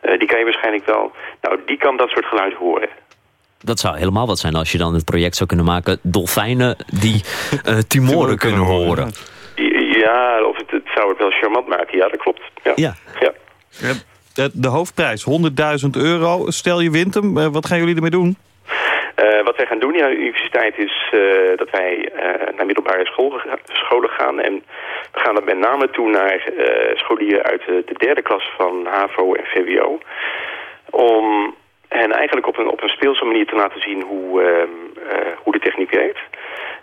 Eh, die kan je waarschijnlijk wel... Nou, die kan dat soort geluid horen. Dat zou helemaal wat zijn als je dan het project zou kunnen maken... dolfijnen die uh, tumoren kunnen horen. Ja, of het, het, zou het wel charmant maken. Ja, dat klopt. Ja. ja. ja. De, de hoofdprijs, 100.000 euro. Stel je wint hem, uh, wat gaan jullie ermee doen? Uh, wat wij gaan doen hier aan de universiteit is uh, dat wij uh, naar middelbare school, scholen gaan. En we gaan er met name toe naar scholieren uit de, de, derde klas van HAVO en VWO. Om hen eigenlijk op een, op een speelse manier te laten zien hoe, ehm, hoe de techniek werkt.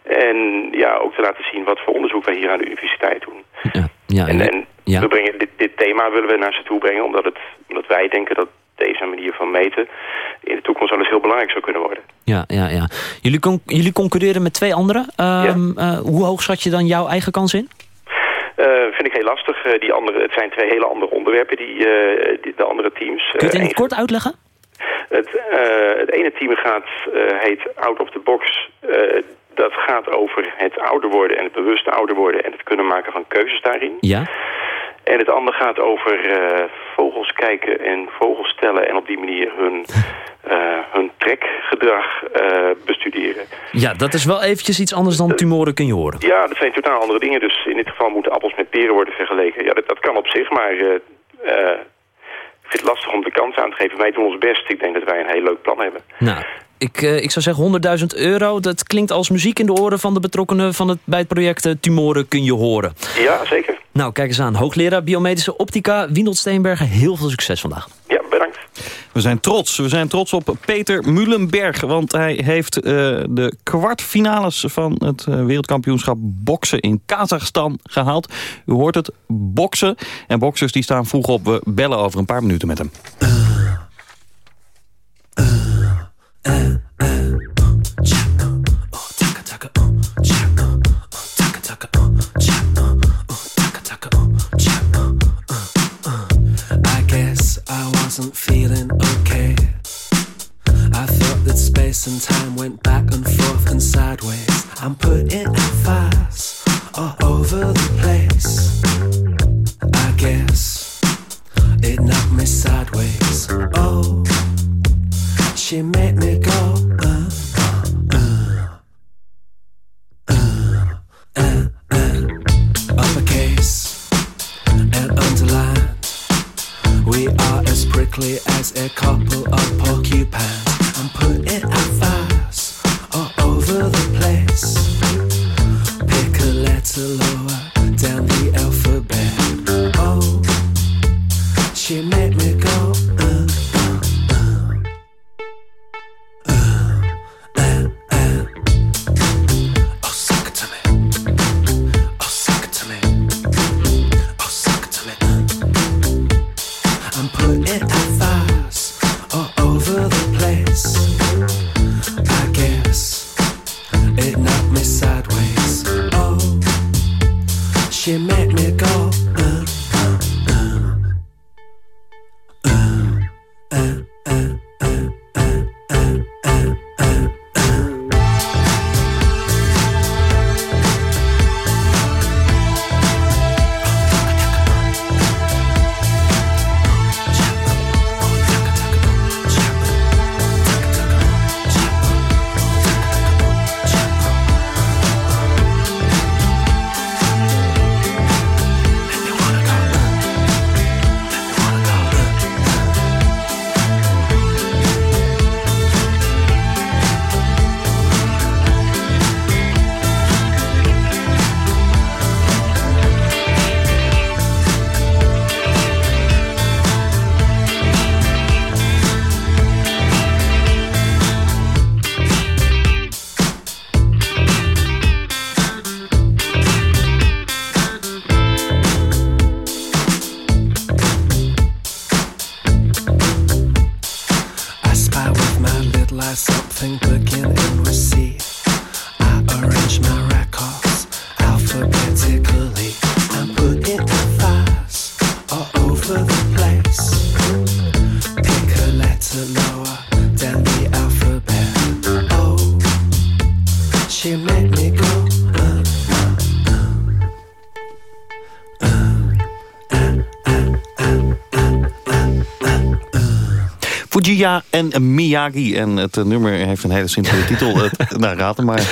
En ja, ook te laten zien wat voor onderzoek wij hier aan de universiteit doen. Ja, ja, en, en ja. we brengen dit, dit thema willen we naar ze toe brengen, omdat, het, omdat wij denken dat deze manier van meten in de toekomst wel eens heel belangrijk zou kunnen worden. Ja, ja, ja. Jullie, con jullie concurreren met twee anderen. Um, ja. uh, hoe hoog zat je dan jouw eigen kans in? Uh, vind ik heel lastig. Uh, die andere, het zijn twee hele andere onderwerpen, die, die de andere teams. Kun je het in het kort uitleggen? Het, het ene team gaat, heet Out of the Box. Dat gaat over het ouder worden en het bewuste ouder worden... en het kunnen maken van keuzes daarin. Ja. En het andere gaat over uh, vogels kijken en vogels tellen... en op die manier hun, uh, hun trekgedrag uh, bestuderen. Ja, dat is wel eventjes iets anders dan tumoren kun je horen. Ja, dat zijn totaal andere dingen. Dus in dit geval moeten appels met peren worden vergeleken. Ja, dat, dat kan op zich, maar ik vind het lastig om de kans aan te geven. Wij doen ons best. Ik denk dat wij een heel leuk plan hebben. Nou, ik, uh, ik zou zeggen 100.000 euro. Dat klinkt als muziek in de oren van de betrokkenen van het, bij het project Tumoren kun je horen. Ja, zeker. Nou, kijk eens aan. Hoogleraar Biomedische Optica, Windelt Steenbergen. Heel veel succes vandaag. Ja, bedankt. We zijn trots. We zijn trots op Peter Mulenberg. Want hij heeft uh, de kwartfinales van het uh, wereldkampioenschap boksen in Kazachstan gehaald. U hoort het, boksen. En boksers die staan vroeg op. We bellen over een paar minuten met hem. En Miyagi. En het eh, nummer heeft een hele simpele titel. Het, nou, raad hem maar.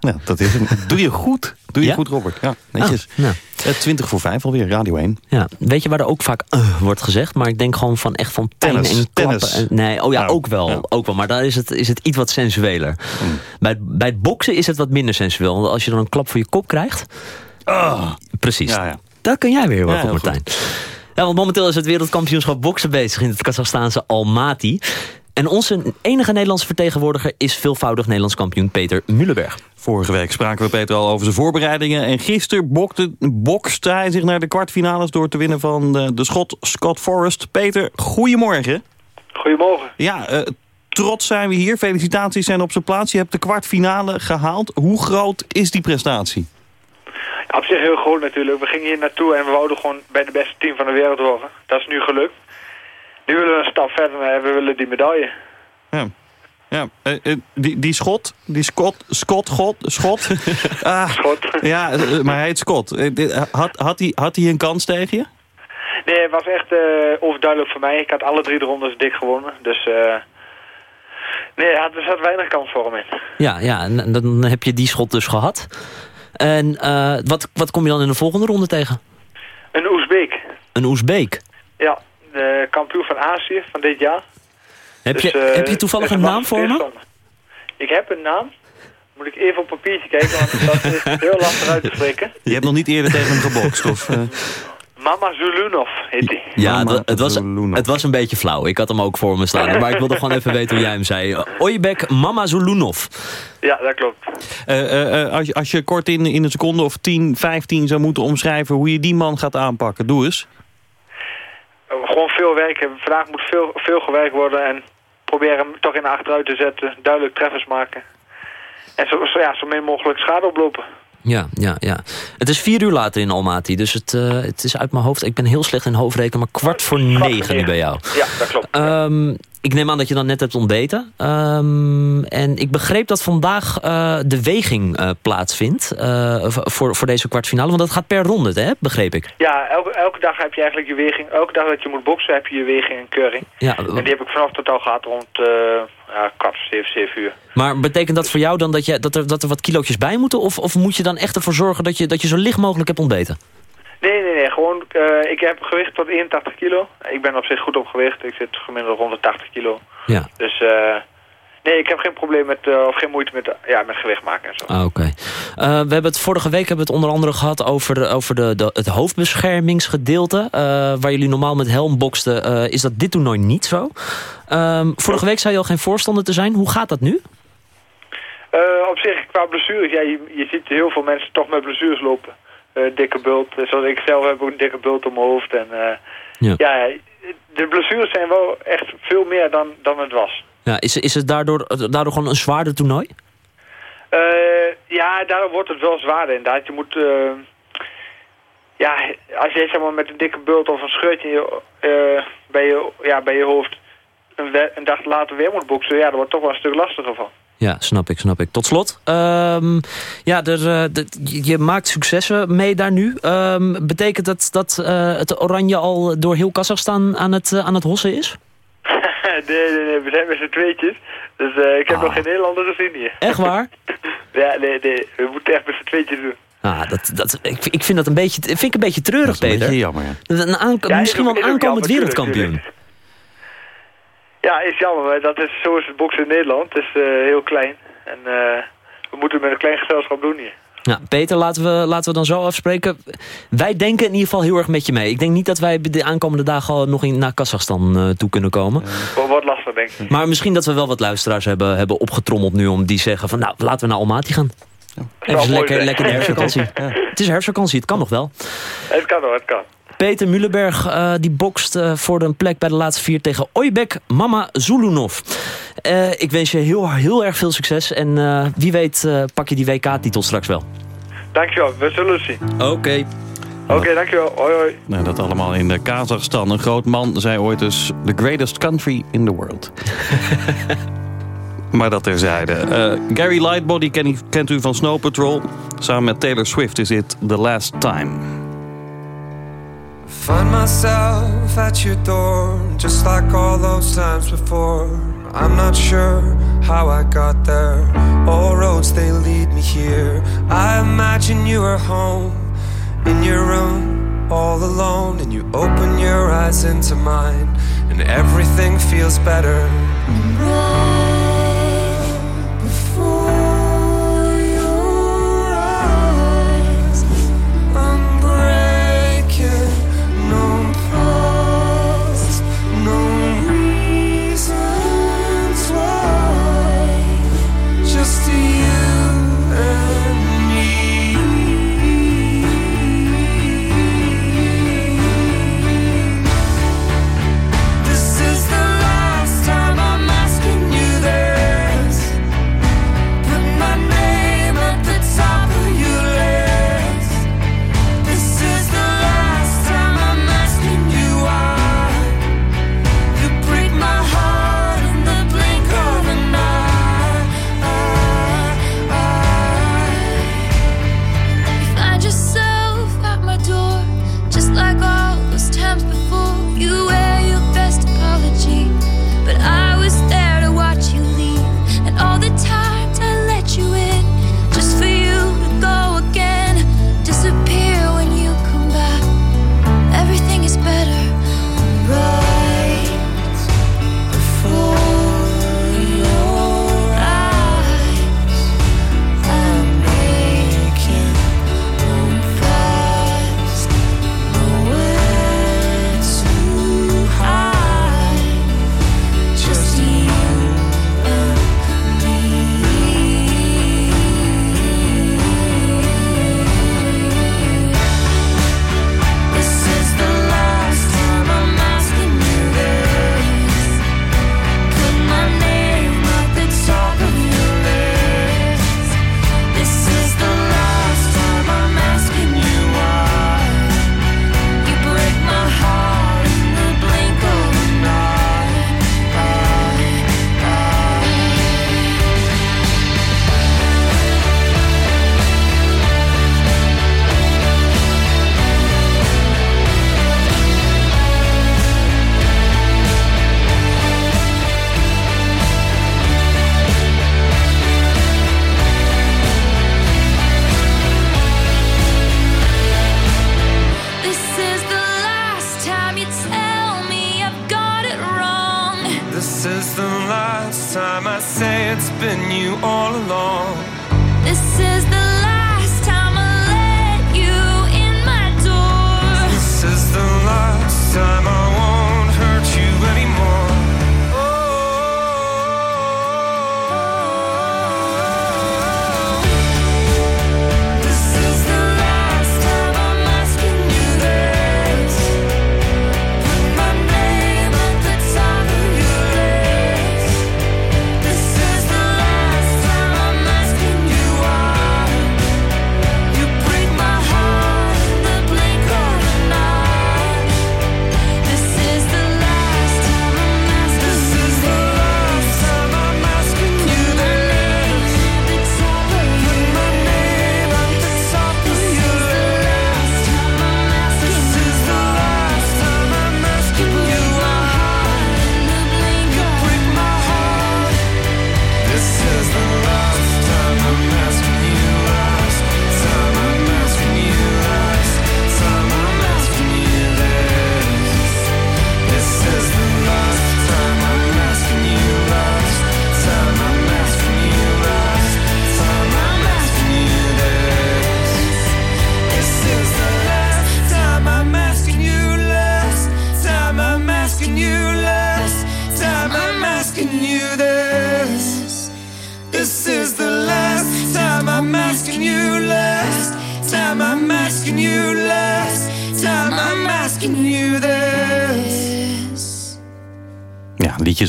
Nou, dat is hem. Doe je goed. Doe je Ja? goed, Robert. Ja, netjes. Ah, nou. Eh, 20 voor 5 alweer, Radio 1. Ja, weet je waar er ook vaak eh, wordt gezegd? Maar ik denk gewoon van echt van pijn Tennis, en tennis. En- nee, oh ja, Nou, ook wel. ja. Ook wel. Maar daar is het, is het iets wat sensueler. Bij, het- bij het boksen is het wat minder sensueel. Want als je dan een klap voor je kop krijgt... Precies. Ja, ja. Daar kun jij weer wat op, Martijn. Ja, want momenteel is het wereldkampioenschap boksen bezig... in het Kazachstaanse Almaty. En onze enige Nederlandse vertegenwoordiger... is veelvoudig Nederlands kampioen Peter Mullenberg. Vorige week spraken we Peter al over zijn voorbereidingen. En gisteren bokte, bokste hij zich naar de kwartfinales... door te winnen van de, de Schot Scott Forrest. Peter, goedemorgen. Goedemorgen. Ja, eh, trots zijn we hier. Felicitaties zijn op zijn plaats. Je hebt de kwartfinale gehaald. Hoe groot is die prestatie? Op zich heel groot natuurlijk. We gingen hier naartoe en we wouden gewoon bij de beste team van de wereld horen. Dat is nu gelukt. Nu willen we een stap verder en we willen die medaille. Ja. Ja, eh, eh, die, die Schot, die Scott, Scott, God, Schot. Ah, Schot. Ja, eh, maar hij heet Scott. Had, had, hij, had hij een kans tegen je? Nee, het was echt eh, overduidelijk voor mij. Ik had alle drie de rondes dik gewonnen. Dus eh, nee, er had- er zat weinig kans voor hem in. Ja, ja en dan heb je die schot dus gehad. En eh, wat, wat kom je dan in de volgende ronde tegen? Een Oezbeek. Een Oezbeek. Ja, de kampioen van Azië van dit jaar. Heb, Dus, je, eh, heb je toevallig een naam voor me? Ik heb een naam. Moet ik even op papiertje kijken, want dat is heel lastig uit te spreken. Je hebt nog niet eerder tegen hem gebokst? Of, eh? Mama Zulunov heet hij. Ja, het, het was, het was een beetje flauw. Ik had hem ook voor me staan. Maar ik wilde gewoon even weten hoe jij hem zei. Oibek Mama Zulunov. Ja, dat klopt. Eh, eh, eh, als, je, als je kort in, in een seconde of 10, 15 zou moeten omschrijven... hoe je die man gaat aanpakken, doe eens. Gewoon veel werken. Vandaag moet veel, veel gewerkt worden en probeer hem toch in de achteruit te zetten. Duidelijk treffers maken. En zo, zo, ja, zo min mogelijk schade oplopen. Ja, ja, ja. Het is vier uur later in Almaty. Dus het, eh, het is uit mijn hoofd. Ik ben heel slecht in hoofdrekenen. Maar kwart voor negen nu bij jou. Ja, dat klopt. Ehm, ik neem aan dat je dan net hebt ontbeten. Ehm, en ik begreep dat vandaag eh, de weging eh, plaatsvindt eh, voor, voor deze kwartfinale. Want dat gaat per ronde, hè? begreep ik. Ja, elke, elke dag heb je eigenlijk je weging. Elke dag dat je moet boksen heb je je weging en keuring. Ja, En die heb ik vanaf totaal gehad rond ja, kwart zeven, zeven uur. maar betekent dat voor jou dan dat, je, dat, er, dat er wat kilootjes bij moeten? Of, of moet je dan echt ervoor zorgen dat je, dat je zo licht mogelijk hebt ontbeten? Nee, nee, nee. Gewoon, uh, ik heb gewicht tot 81 kilo. Ik ben op zich goed op gewicht. Ik zit gemiddeld rond de 80 kilo. Ja. Dus uh, nee, ik heb geen probleem met, uh, of geen moeite met, ja, met gewicht maken en zo. Ah, Oké. Okay. we hebben het vorige week hebben we het onder andere gehad over, over de, de, het hoofdbeschermingsgedeelte. waar jullie normaal met helm boksten, is dat dit toernooi niet zo. Um, vorige week zei je al geen voorstander te zijn. Hoe gaat dat nu? op zich, qua blessures, ja, je, je ziet heel veel mensen toch met blessures lopen. Uh, dikke bult. Zoals ik zelf heb ook een dikke bult om mijn hoofd. En, uh, ja. ja. de blessures zijn wel echt veel meer dan, dan het was. Ja, is, is het daardoor, daardoor gewoon een zwaarder toernooi? Uh, ja, daardoor wordt het wel zwaarder inderdaad. Je moet... ja, als je zeg maar, met een dikke bult of een scheurtje je, bij, je, ja, bij je hoofd een, een dag later weer moet boksen... ja, dat wordt toch wel een stuk lastiger van. Ja, snap ik, snap ik. Tot slot, um, ja, er, de, je maakt successen mee daar nu. Um, betekent dat dat uh, het oranje al door heel Kazachstan aan het, uh, aan het hossen is? nee, nee, nee, we zijn met z'n tweetjes. Dus uh, ik heb ah. nog geen Nederlander gezien hier. Echt waar? ja, nee, nee, we moeten echt met z'n tweetjes doen. Ah, dat, dat, ik, ik vind dat een beetje, vind ik een beetje treurig, dat is Peter. Een beetje jammer, ja. Een ja, misschien wel een aankomend wereldkampioen. Ja, is jammer, maar dat is, zo is het boksen in Nederland. Het is uh, heel klein. En uh, we moeten het met een klein gezelschap doen hier. Ja, Peter, laten we, laten we dan zo afspreken. Wij denken in ieder geval heel erg met je mee. Ik denk niet dat wij de aankomende dagen al nog in, naar Kazachstan uh, toe kunnen komen. Uh, wordt lastig, denk ik. Maar misschien dat we wel wat luisteraars hebben, hebben opgetrommeld nu... om die zeggen van, nou, laten we naar Almaty gaan. Ja. Even lekker, lekker de herfstvakantie. ja. Het is herfstvakantie, het kan nog wel. Het kan nog, het kan. Peter Mullenberg uh, die bokst uh, voor een plek bij de laatste vier tegen Oibek Mama Zulunov. Uh, ik wens je heel, heel erg veel succes en wie weet pak je die WK-titel straks wel. Dankjewel, we zullen zien. Oké. Okay. Oké, okay, dankjewel. Hoi, hoi. Nou, dat allemaal in de Kazachstan. Een groot man zei ooit dus... The greatest country in the world. maar dat terzijde. Uh, Gary Lightbody ken, kent u van Snow Patrol. Samen met Taylor Swift is it The Last Time. Find myself at your door, just like all those times before. I'm not sure how I got there. All roads they lead me here. I imagine you are home in your room, all alone, and you open your eyes into mine, and everything feels better.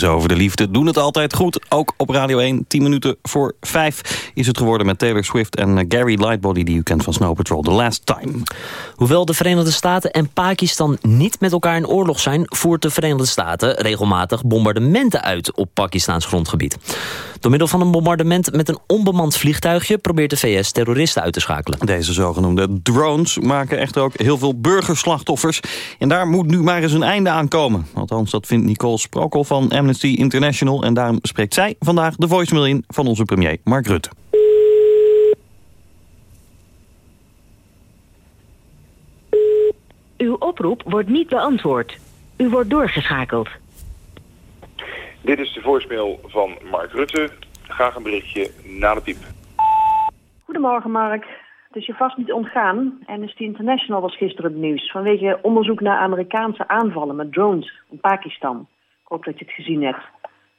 Over de liefde doen het altijd goed. Ook op Radio 1, 10 minuten voor 5 is het geworden met Taylor Swift en eh, Gary Lightbody... die u kent van Snow Patrol, The Last Time. Hoewel de Verenigde Staten en Pakistan niet met elkaar in oorlog zijn... voert de Verenigde Staten regelmatig bombardementen uit op Pakistaans grondgebied. Door middel van een bombardement met een onbemand vliegtuigje... probeert de VS terroristen uit te schakelen. Deze zogenoemde drones maken echter ook heel veel burgerslachtoffers. En daar moet nu maar eens een einde aan komen. Althans, dat vindt Nicole Sprokel van Amnesty International. En daarom spreekt zij vandaag de voicemail in van onze premier Mark Rutte. Uw oproep wordt niet beantwoord. U wordt doorgeschakeld. Dit is de voicemail van Mark Rutte. Graag een berichtje na de piep. Goedemorgen Mark. Het is je vast niet ontgaan. Amnesty International was gisteren het nieuws... vanwege onderzoek naar Amerikaanse aanvallen met drones in Pakistan. Ik hoop dat je het gezien hebt.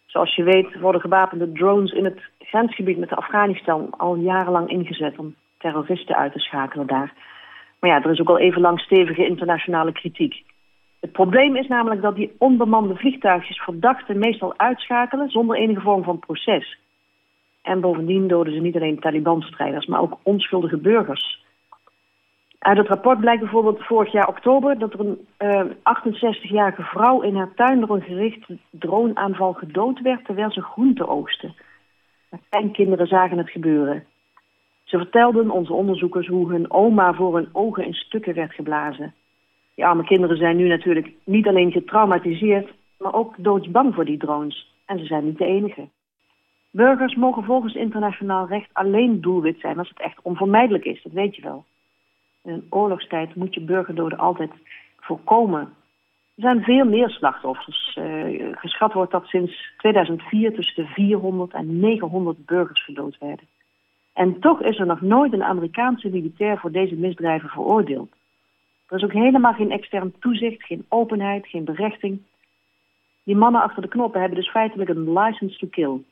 Zoals je weet worden gewapende drones in het grensgebied met Afghanistan... al jarenlang ingezet om terroristen uit te schakelen daar. Maar ja, er is ook al even lang stevige internationale kritiek. Het probleem is namelijk dat die onbemande vliegtuigjes verdachten meestal uitschakelen zonder enige vorm van proces. En bovendien doden ze niet alleen Taliban-strijders, maar ook onschuldige burgers. Uit het rapport blijkt bijvoorbeeld vorig jaar oktober dat er een eh, 68-jarige vrouw in haar tuin door een gericht droneaanval gedood werd terwijl ze groente oogste. Haar kleinkinderen zagen het gebeuren. Ze vertelden onze onderzoekers hoe hun oma voor hun ogen in stukken werd geblazen. Die arme kinderen zijn nu natuurlijk niet alleen getraumatiseerd, maar ook doodsbang voor die drones. En ze zijn niet de enige. Burgers mogen volgens internationaal recht alleen doelwit zijn als het echt onvermijdelijk is, dat weet je wel. In een oorlogstijd moet je burgerdoden altijd voorkomen. Er zijn veel meer slachtoffers. Uh, geschat wordt dat sinds 2004 tussen de 400 en 900 burgers gedood werden. En toch is er nog nooit een Amerikaanse militair voor deze misdrijven veroordeeld. Er is ook helemaal geen extern toezicht, geen openheid, geen berechting. Die mannen achter de knoppen hebben dus feitelijk een license to kill.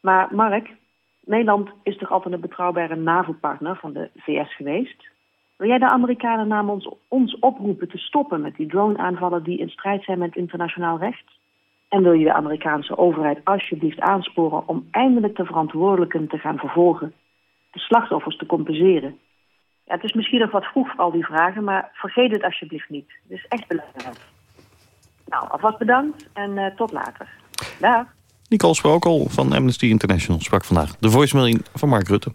Maar Mark, Nederland is toch altijd een betrouwbare NAVO-partner van de VS geweest? Wil jij de Amerikanen namens ons oproepen te stoppen met die drone-aanvallen die in strijd zijn met internationaal recht? En wil je de Amerikaanse overheid alsjeblieft aansporen om eindelijk de verantwoordelijken te gaan vervolgen, de slachtoffers te compenseren? Ja, het is misschien nog wat vroeg voor al die vragen, maar vergeet het alsjeblieft niet. Het is echt belangrijk. Nou, alvast bedankt en uh, tot later. Dag. Nicole Sprokel van Amnesty International sprak vandaag de voicemail in van Mark Rutte.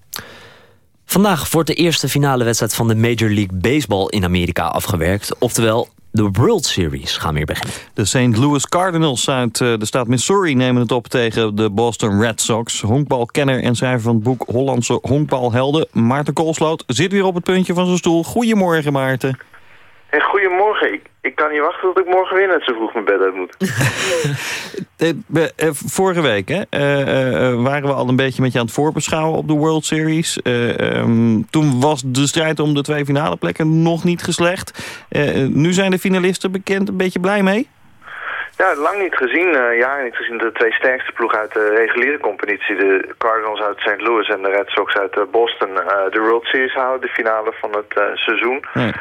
Vandaag wordt de eerste finale wedstrijd van de Major League Baseball in Amerika afgewerkt. Oftewel, de World Series gaan weer beginnen. De St. Louis Cardinals uit de staat Missouri nemen het op tegen de Boston Red Sox. Honkbalkenner en schrijver van het boek Hollandse Honkbalhelden, Maarten Koolsloot, zit weer op het puntje van zijn stoel. Goedemorgen Maarten. Hey, goedemorgen. Ik, kan niet wachten tot ik morgen weer net zo vroeg mijn bed uit moet. Vorige week hè, uh, waren we al een beetje met je aan het voorbeschouwen op de World Series. Um, toen was de strijd om de twee finale plekken nog niet geslecht. nu zijn de finalisten bekend. Een beetje blij mee? Ja, lang niet gezien. jaren niet gezien de twee sterkste ploegen uit de reguliere competitie. De Cardinals uit St. Louis en de Red Sox uit Boston. de World Series houden, de finale van het seizoen. Ja.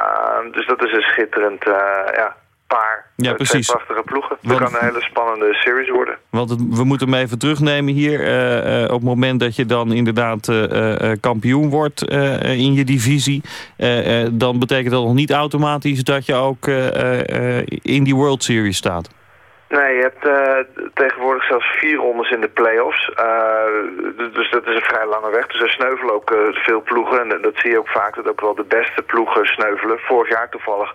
Uh, dus dat is een schitterend uh, ja, paar. Ja, precies. Twee prachtige ploegen. Het kan een hele spannende series worden. Want het, we moeten hem even terugnemen hier. Uh, op het moment dat je dan inderdaad kampioen wordt in je divisie... dan betekent dat nog niet automatisch dat je ook in die World Series staat. Nee, je hebt uh, tegenwoordig zelfs vier rondes in de play-offs. Uh, dus dat is een vrij lange weg. Dus er sneuvelen ook uh, veel ploegen. En dat zie je ook vaak, dat ook wel de beste ploegen sneuvelen. Vorig jaar toevallig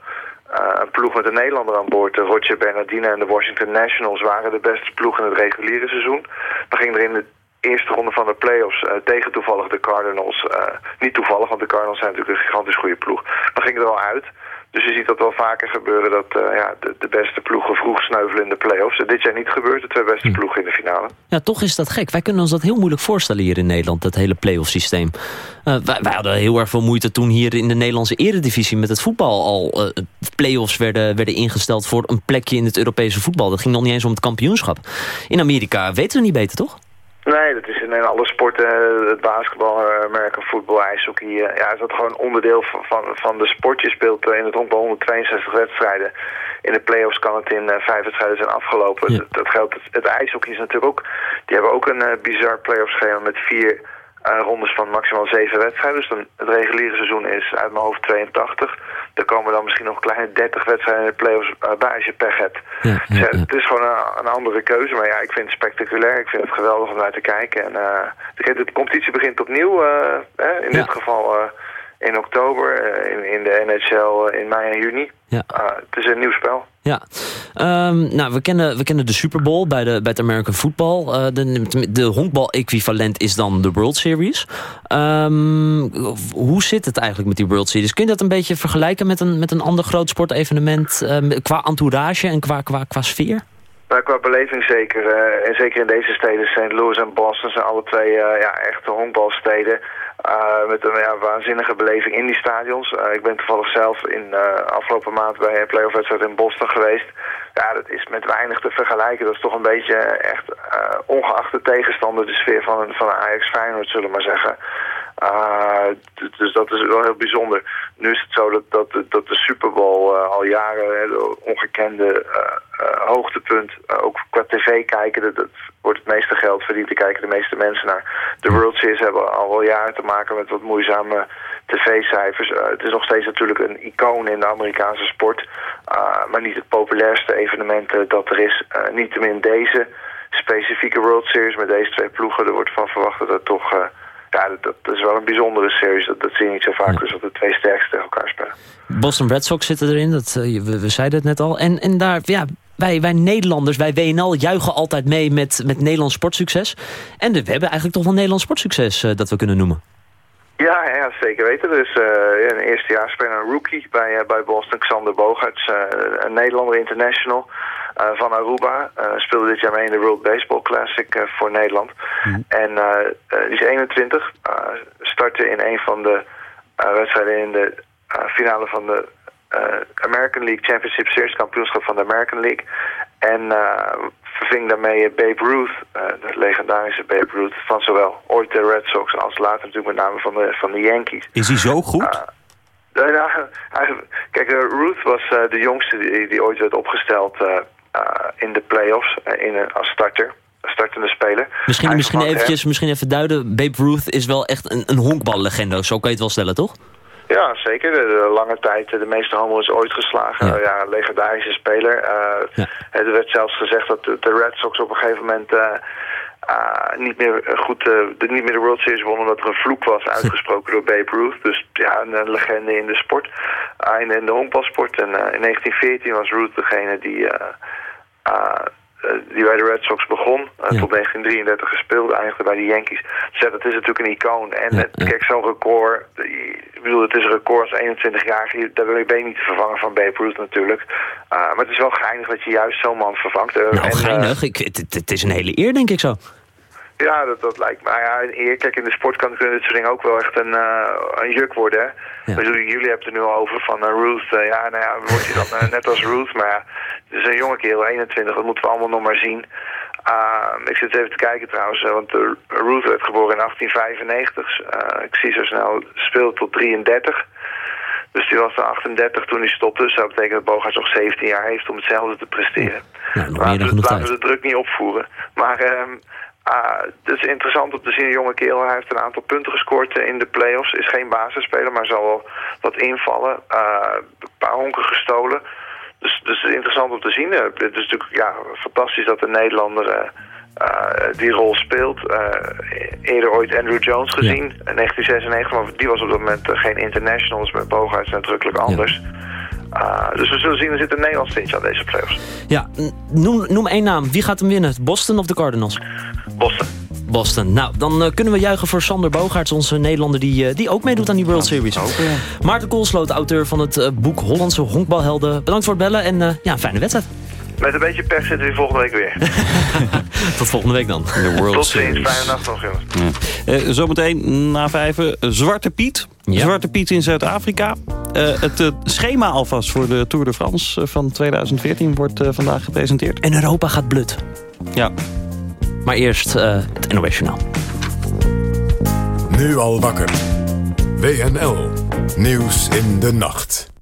een ploeg met een Nederlander aan boord. Roger Bernardine en de Washington Nationals waren de beste ploeg in het reguliere seizoen. Dan ging er in de eerste ronde van de play-offs tegen toevallig de Cardinals. niet toevallig, want de Cardinals zijn natuurlijk een gigantisch goede ploeg. Dan ging er al uit. Dus je ziet dat wel vaker gebeuren dat uh, ja, de, de, beste ploegen vroeg sneuvelen in de play-offs. Dit jaar niet gebeurd, de twee beste ploegen in de finale. Ja, toch is dat gek. Wij kunnen ons dat heel moeilijk voorstellen hier in Nederland, dat hele play-off systeem. Uh, wij, wij, hadden heel erg veel moeite toen hier in de Nederlandse eredivisie met het voetbal al uh, play-offs werden, werden ingesteld voor een plekje in het Europese voetbal. Dat ging nog niet eens om het kampioenschap. In Amerika weten we niet beter, toch? Nee, dat is in alle sporten, het basketbal, American voetbal, ijshockey. Ja, is dat gewoon onderdeel van, van, de sport. Je speelt in het honkbal 162 wedstrijden. in de play-offs kan het in eh, vijf wedstrijden zijn afgelopen. Dat, dat geldt, het, het ijshockey is natuurlijk ook, die hebben ook een eh, bizar play-off schema met vier eh, rondes van maximaal zeven wedstrijden. Dus dan, het reguliere seizoen is uit mijn hoofd 82. Er komen dan misschien nog een kleine 30 wedstrijden in de play-offs eh, bij als je pech hebt. Dus ja, het is gewoon een, een andere keuze. Maar ja, ik vind het spectaculair. Ik vind het geweldig om naar te kijken. En eh, de, de competitie begint opnieuw. eh, hè, in dit geval eh, in oktober. eh, in, in de NHL eh, in mei en juni. Ja. Ah, het is een nieuw spel. Ja, Ehm, nou, we kennen, we kennen de Super Bowl bij, de, bij het American Football. Eh, de de honkbal-equivalent is dan de World Series. Ehm, hoe zit het eigenlijk met die World Series? Kun je dat een beetje vergelijken met een, met een ander groot sportevenement... ehm, qua entourage en qua, qua, qua sfeer? Maar qua beleving zeker. en zeker in deze steden, St. Louis en Boston, zijn alle twee ja, echte honkbalsteden. Eh, met een ja, waanzinnige beleving in die stadions. Eh, ik ben toevallig zelf in eh, afgelopen maand bij een playoff wedstrijd in Boston geweest. Ja, dat is met weinig te vergelijken. Dat is toch een beetje echt ongeacht de tegenstander de sfeer van een, van een Ajax Feyenoord, zullen we maar zeggen. Uh, dus dat is wel heel bijzonder. Nu is het zo dat, dat, dat de Super Bowl al jaren ongekende hoogtepunt, eh, ook qua tv kijken, dat, dat wordt het meeste geld verdiend, daar kijken de meeste mensen naar. De World Series hebben al wel jaren te maken met wat moeizame tv-cijfers. Eh, het is nog steeds natuurlijk een icoon in de Amerikaanse sport, eh, maar niet het populairste evenement eh, dat er is. Eh, Niettemin deze specifieke World Series met deze twee ploegen, er wordt van verwacht dat het toch... eh, ja, dat, dat is wel een bijzondere series. Dat, dat zie je niet zo vaak. Dus dat de twee sterkste tegen elkaar spelen. Boston Red Sox zitten erin, dat, eh, we, we zeiden het net al. En, en daar, ja, wij, wij Nederlanders, wij WNL, juichen altijd mee met, met Nederlands sportsucces. En we hebben eigenlijk toch wel Nederlands sportsucces eh, dat we kunnen noemen. Ja, ja, zeker weten. Er is eh, een eerstejaarspeler, een rookie bij, eh, bij Boston, Xander Bogarts. eh, een Nederlander international eh, van Aruba. Eh, speelde dit jaar mee in de World Baseball Classic eh, voor Nederland. En eh, eh, die is 21. eh, startte in een van de eh, wedstrijden in de finale van de American League Championship Series, kampioenschap van de American League. En eh, verving daarmee Babe Ruth, eh, de legendarische Babe Ruth, van zowel ooit de Red Sox als later natuurlijk met name van de, van de Yankees. Is hij zo goed? Nou, nou, hij- kijk, eh, Ruth was eh, de jongste die, die ooit werd opgesteld eh, eh, in de playoffs eh, in, een- als starter, als startende speler. Misschien, misschien, eventjes, misschien even duiden, Babe Ruth is wel echt een, een honkballegende. Zo kan je het wel stellen, toch? Ja, zeker. De, de lange tijd eh, de meeste homo's ooit geslagen. Ja, ja legendarische speler. Eh, Er werd zelfs gezegd dat de, de Red Sox op een gegeven moment eh, ah, niet, meer eh, goed, eh, de, niet meer de World Series wonnen omdat er een vloek was uitgesproken door Babe Ruth. Dus ja, een, een legende in de sport, ah, in, de honkbalsport. En eh, in 1914 was Ruth degene die... eh, eh, die bij de Red Sox begon, eh, tot 1933 gespeeld, eindigde bij de Yankees. Dus ja, dat is natuurlijk een icoon. En het- kijk, zo'n record, eh, bedoel, het is een record als 21-jarige, daar ben je niet te vervangen van Babe Ruth natuurlijk. Uh, maar het is wel geinig dat je juist zo'n man vervangt. Uh, Nou, en, uh, geinig. Ik, het, is een hele eer, denk ik zo. ja, dat, dat lijkt me. Ja, een eer. Kijk, in de sport kan kunnen dit soort dingen ook wel echt een, uh, een juk worden. Hè? Bedoel, jullie hebben het er nu al over van uh, Ruth. Uh, ja, nou ja, wordt hij dan net als Ruth. Maar ja, het is een jonge kerel, 21. Dat moeten we allemaal nog maar zien. Uh, ik zit even te kijken trouwens, uh, want Ruth werd geboren in 1895. Uh, ik zie zo snel, speelde tot 33. Dus die was dan 38 toen hij stopte. Dus dat betekent dat Bogarts nog 17 jaar heeft om hetzelfde te presteren. Ja, nog laten we, laten de druk niet opvoeren. Maar uh, uh, het is interessant om te zien, een jonge kerel. Hij heeft een aantal punten gescoord in de playoffs. Is geen basisspeler, maar zal wel wat invallen. Uh, een paar honken gestolen. Dus, dus het is interessant om te zien. Uh, het is natuurlijk ja, fantastisch dat de Nederlander uh, die rol speelt. Uh, eerder ooit Andrew Jones gezien in 1996, maar die was op dat moment geen international, dus met Bogarts nadrukkelijk anders. Uh, dus we zullen zien, er zit een Nederlands tintje aan deze playoffs. Ja, noem, noem één naam. Wie gaat hem winnen? Boston of de Cardinals? Boston. Boston. Nou, dan uh, kunnen we juichen voor Sander Bogaerts, onze Nederlander die, uh, die ook meedoet aan die World Series. Ook, ja. Maarten Koolsloot, auteur van het uh, boek Hollandse Honkbalhelden. Bedankt voor het bellen en ja, een fijne wedstrijd. Met een beetje pech zitten we volgende week weer. Tot volgende week dan. World Tot ziens, fijne nacht nog jongens. Ja. Uh, zometeen na vijven Zwarte Piet. Ja. Zwarte Piet in Zuid-Afrika. Uh, het uh, schema alvast voor de Tour de France van 2014 wordt vandaag gepresenteerd. En Europa gaat blut. Ja. Maar eerst het NOS Journaal. Nu al wakker. WNL. Nieuws in de nacht.